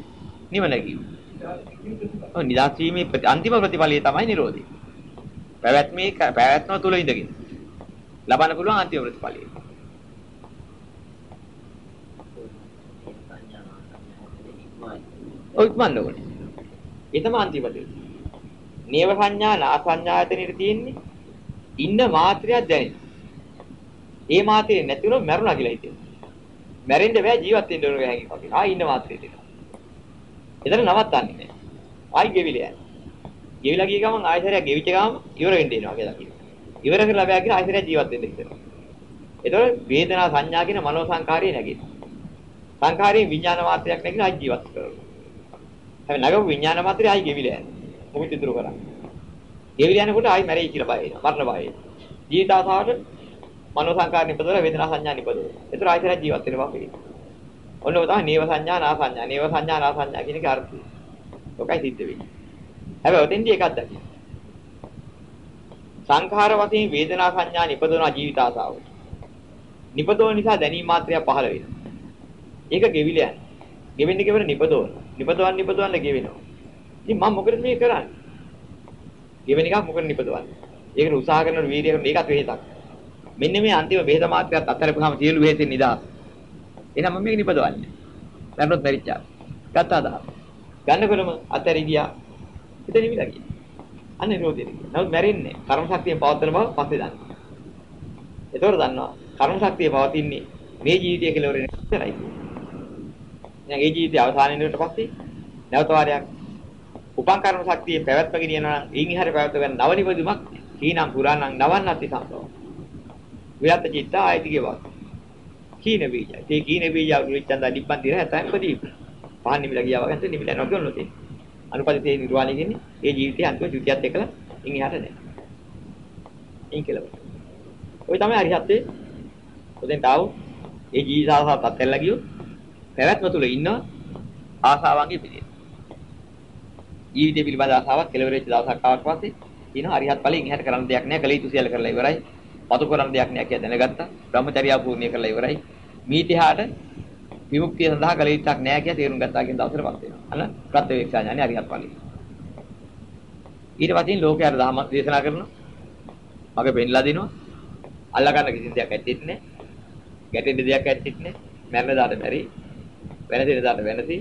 නිවන කිව්වේ. ඔව් නිදාස් වීමේ අන්තිම ප්‍රතිඵලය තමයි නිරෝධය. පැවැත්මේ පැවැත්ම තුල ඉඳගෙන ලබන්න පුළුවන් අන්තිම ප්‍රතිඵලය. ඔය ඉක්මන්න ඕනේ. ඒ තමයි අන්තිම දේ. නේව සංඥා නා සංඥායතනෙට තියෙන්නේ ඉන්න මාත්‍රයක් දැනෙන. ඒ මාත්‍රේ නැතිවෙම මැරුණා කියලා හිතෙනවා. මැරෙන්න බෑ ජීවත් වෙන්න ඕන ගෑන් වගේ. ආ ඉන්න මාත්‍රේ දෙනවා. එතන නවත්තන්නේ නැහැ. ආයි ගෙවිලා යනවා. ගෙවිලා ගිය ගමන් ආයතරයක් ගෙවිච්ච ගමන් ඉවර වෙන්න එනවා කියලා කියනවා. ඉවර කරලා බෑ කියලා ආයතරයක් ජීවත් වෙන්න ඉතින්. ඒතකොට වේදනා සංඥා කියන මනෝ සංකාරය නැගිනවා. සංකාරයේ විඥාන මාත්‍රයක් නැගිලා ආයි ජීවත් කරනවා. හැබැයි නගපු විඥාන මාත්‍රය ආයි ගෙවිලා යනවා. මොකද ඉතුරු කරන්නේ? ගෙවිලා යනකොට ආයි මැරෙයි කියලා බය වෙනවා. මරණ බය වෙනවා. ජීවිත ආසාවට මනෝ සංකාර නිපදවල වේදනා සංඥා නිපදවල. ඒතර ආයතරයක් ජීවත් වෙනවා පේනවා. ඔන්න ඔය තමයි නේව සංඥා නා සංඥා. නේව සංඥා නා සංඥා කියන එක අර්ථය. ඔකයි සිද්ධ වෙන්නේ. හැබැයි ඔතෙන්දී එකක් දැක්කේ. සංඛාර වශයෙන් වේදනා සංඥා නිපදවන ජීවිත ආසාව. නිපදවන නිසා දැනීම මාත්‍රය පහළ වෙනවා. ඒක ගෙවිලා යනවා. ගෙවෙන්න ගෙවෙන්න නිපදවන. නිපදවන්න නිපදවන්න ගෙවෙනවා. ඉතින් මම මොකද මේ කරන්නේ? ගෙවෙන එක මොකද නිපදවන්නේ? ඒකට උත්සාහ කරන වීර්යය කරන මේකත් වෙහෙසක්. මෙන්න මේ අන්තිම වේද මාත්‍රයත් අත්හැරපුවාම සියලු වේදෙන් නිදහස්. එහෙනම් මම මේක නිපදවන්නේ. දැන්නොත් මැරිච්චා. ගත්තා දා. ගන්නකොටම අත්හැරි ගියා. හිත නිවිලා ගියා. අන්න නිරෝධයට ගියා. නමුත් මැරෙන්නේ කර්ම ශක්තියෙන් පවත්වන බව පස්සේ දන්නවා. ඒතකොට දන්නවා කර්ම ශක්තිය පවතින්නේ මේ ජීවිතය කියලා වරේ ඉතරයි. දැන් ඒ ජීවිතය අවසාන වෙනකොට පස්සේ නැවත වාරයක් උපං කර්ම ශක්තිය පැවැත්ම ගෙනියනවා නම් ඊන් ඉහර පැවැත්ම ගන්න නව නිපදුමක් කීනම් පුරාණං නවන්නත්ති සම්භව. විරත් චිත්ත ආයතිගේ වාක්. කීන බීජය. ඒ කීන බීජය උලිච්ඡන්ද නිබ්බන් දින හැතැන් පදී. පහන් නිමිලා ගියා වගේ නිමිලා යනවා කියනවා තියෙන්නේ. අනුපදිතේ නිර්වාණය කියන්නේ ඒ ජීවිතයේ අන්තිම ද්විතියත් එක්කලා ඉන් එහාට නැහැ. ඉන් කියලා. ඔය තමයි අරිහත්ත්වේ. ඔතෙන් තාවු ඒ ජීවිතාවසත් අත්හැරලා ගියොත් පැවැත්ම තුල ඉන්න ආසාවන්ගේ පිළිද. ජීවිතය පිළිබඳ ආසාවක් කෙලවර වෙච්ච දවසක් ආවට පස්සේ කියනවා අරිහත් ඵලයෙන් එහාට කරන්න දෙයක් නැහැ. කල යුතු සියල්ල කරලා ඉවරයි. පතු කරන්න දෙයක් නැහැ කියලා දැනගත්තා. බ්‍රහ්මචර්යාව පූර්ණිය කරලා ඉවරයි. මීතිහාට විමුක්තිය සඳහා කල යුත්තක් නැහැ කියලා තේරුම් ගත්තා කියන දවසටපත් වෙනවා. අන්න ප්‍රත්‍යවේක්ෂා ඥානෙ අරිහත් ඵලයි. ඊට පස්සේ ලෝකයට ධර්ම දේශනා කරනවා. මගේ පෙන්ලා දෙනවා. අල්ලා ගන්න කිසි දෙයක් ඇත්තෙත් නැහැ. ගැටෙන්න දෙයක් ඇත්තෙත් නැහැ. මැරෙන දාට මැරි. වෙනසෙන දාට වෙනසි.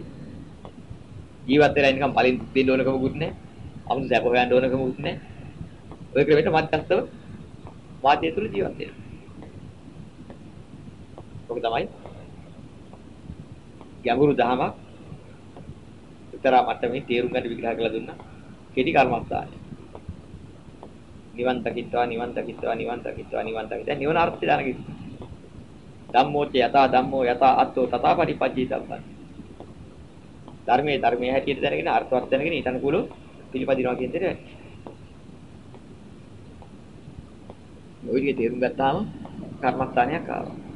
ජීවත් වෙලා ඉන්නකම් පලින් දෙන්න ඕනකමකුත් නැහැ. අමුතු සැප හොයන්න ඕනකමකුත් නැහැ. ඔය ක්‍රමයට මත්‍යස්තව වාදයේ තුල ජීවත් වෙනවා. ඔක තමයි ගැඹුරු දහමක් විතරා මට්ටමේ තේරුම් ගන්න විග්‍රහ කරලා දුන්නා. කෙටි කර්මස්ථානය. නිවන් දකිත්වා නිවන් දකිත්වා නිවන් දකිත්වා නිවන් දකිත්වා නිවන අර්ථය දැනගන්න. ධම්මෝච යතා ධම්මෝ යතා අත්තෝ තථා පටිපජ්ජිතබ්බන්. ධර්මයේ ධර්මයේ හැටියට දැනගෙන අර්ථවත් දැනගෙන ඊට අනුකූලව පිළිපදිනවා කියන දේ. ඔය ටික තේරුම් ගත්තාම කර්මස්ථානයක් ආවා.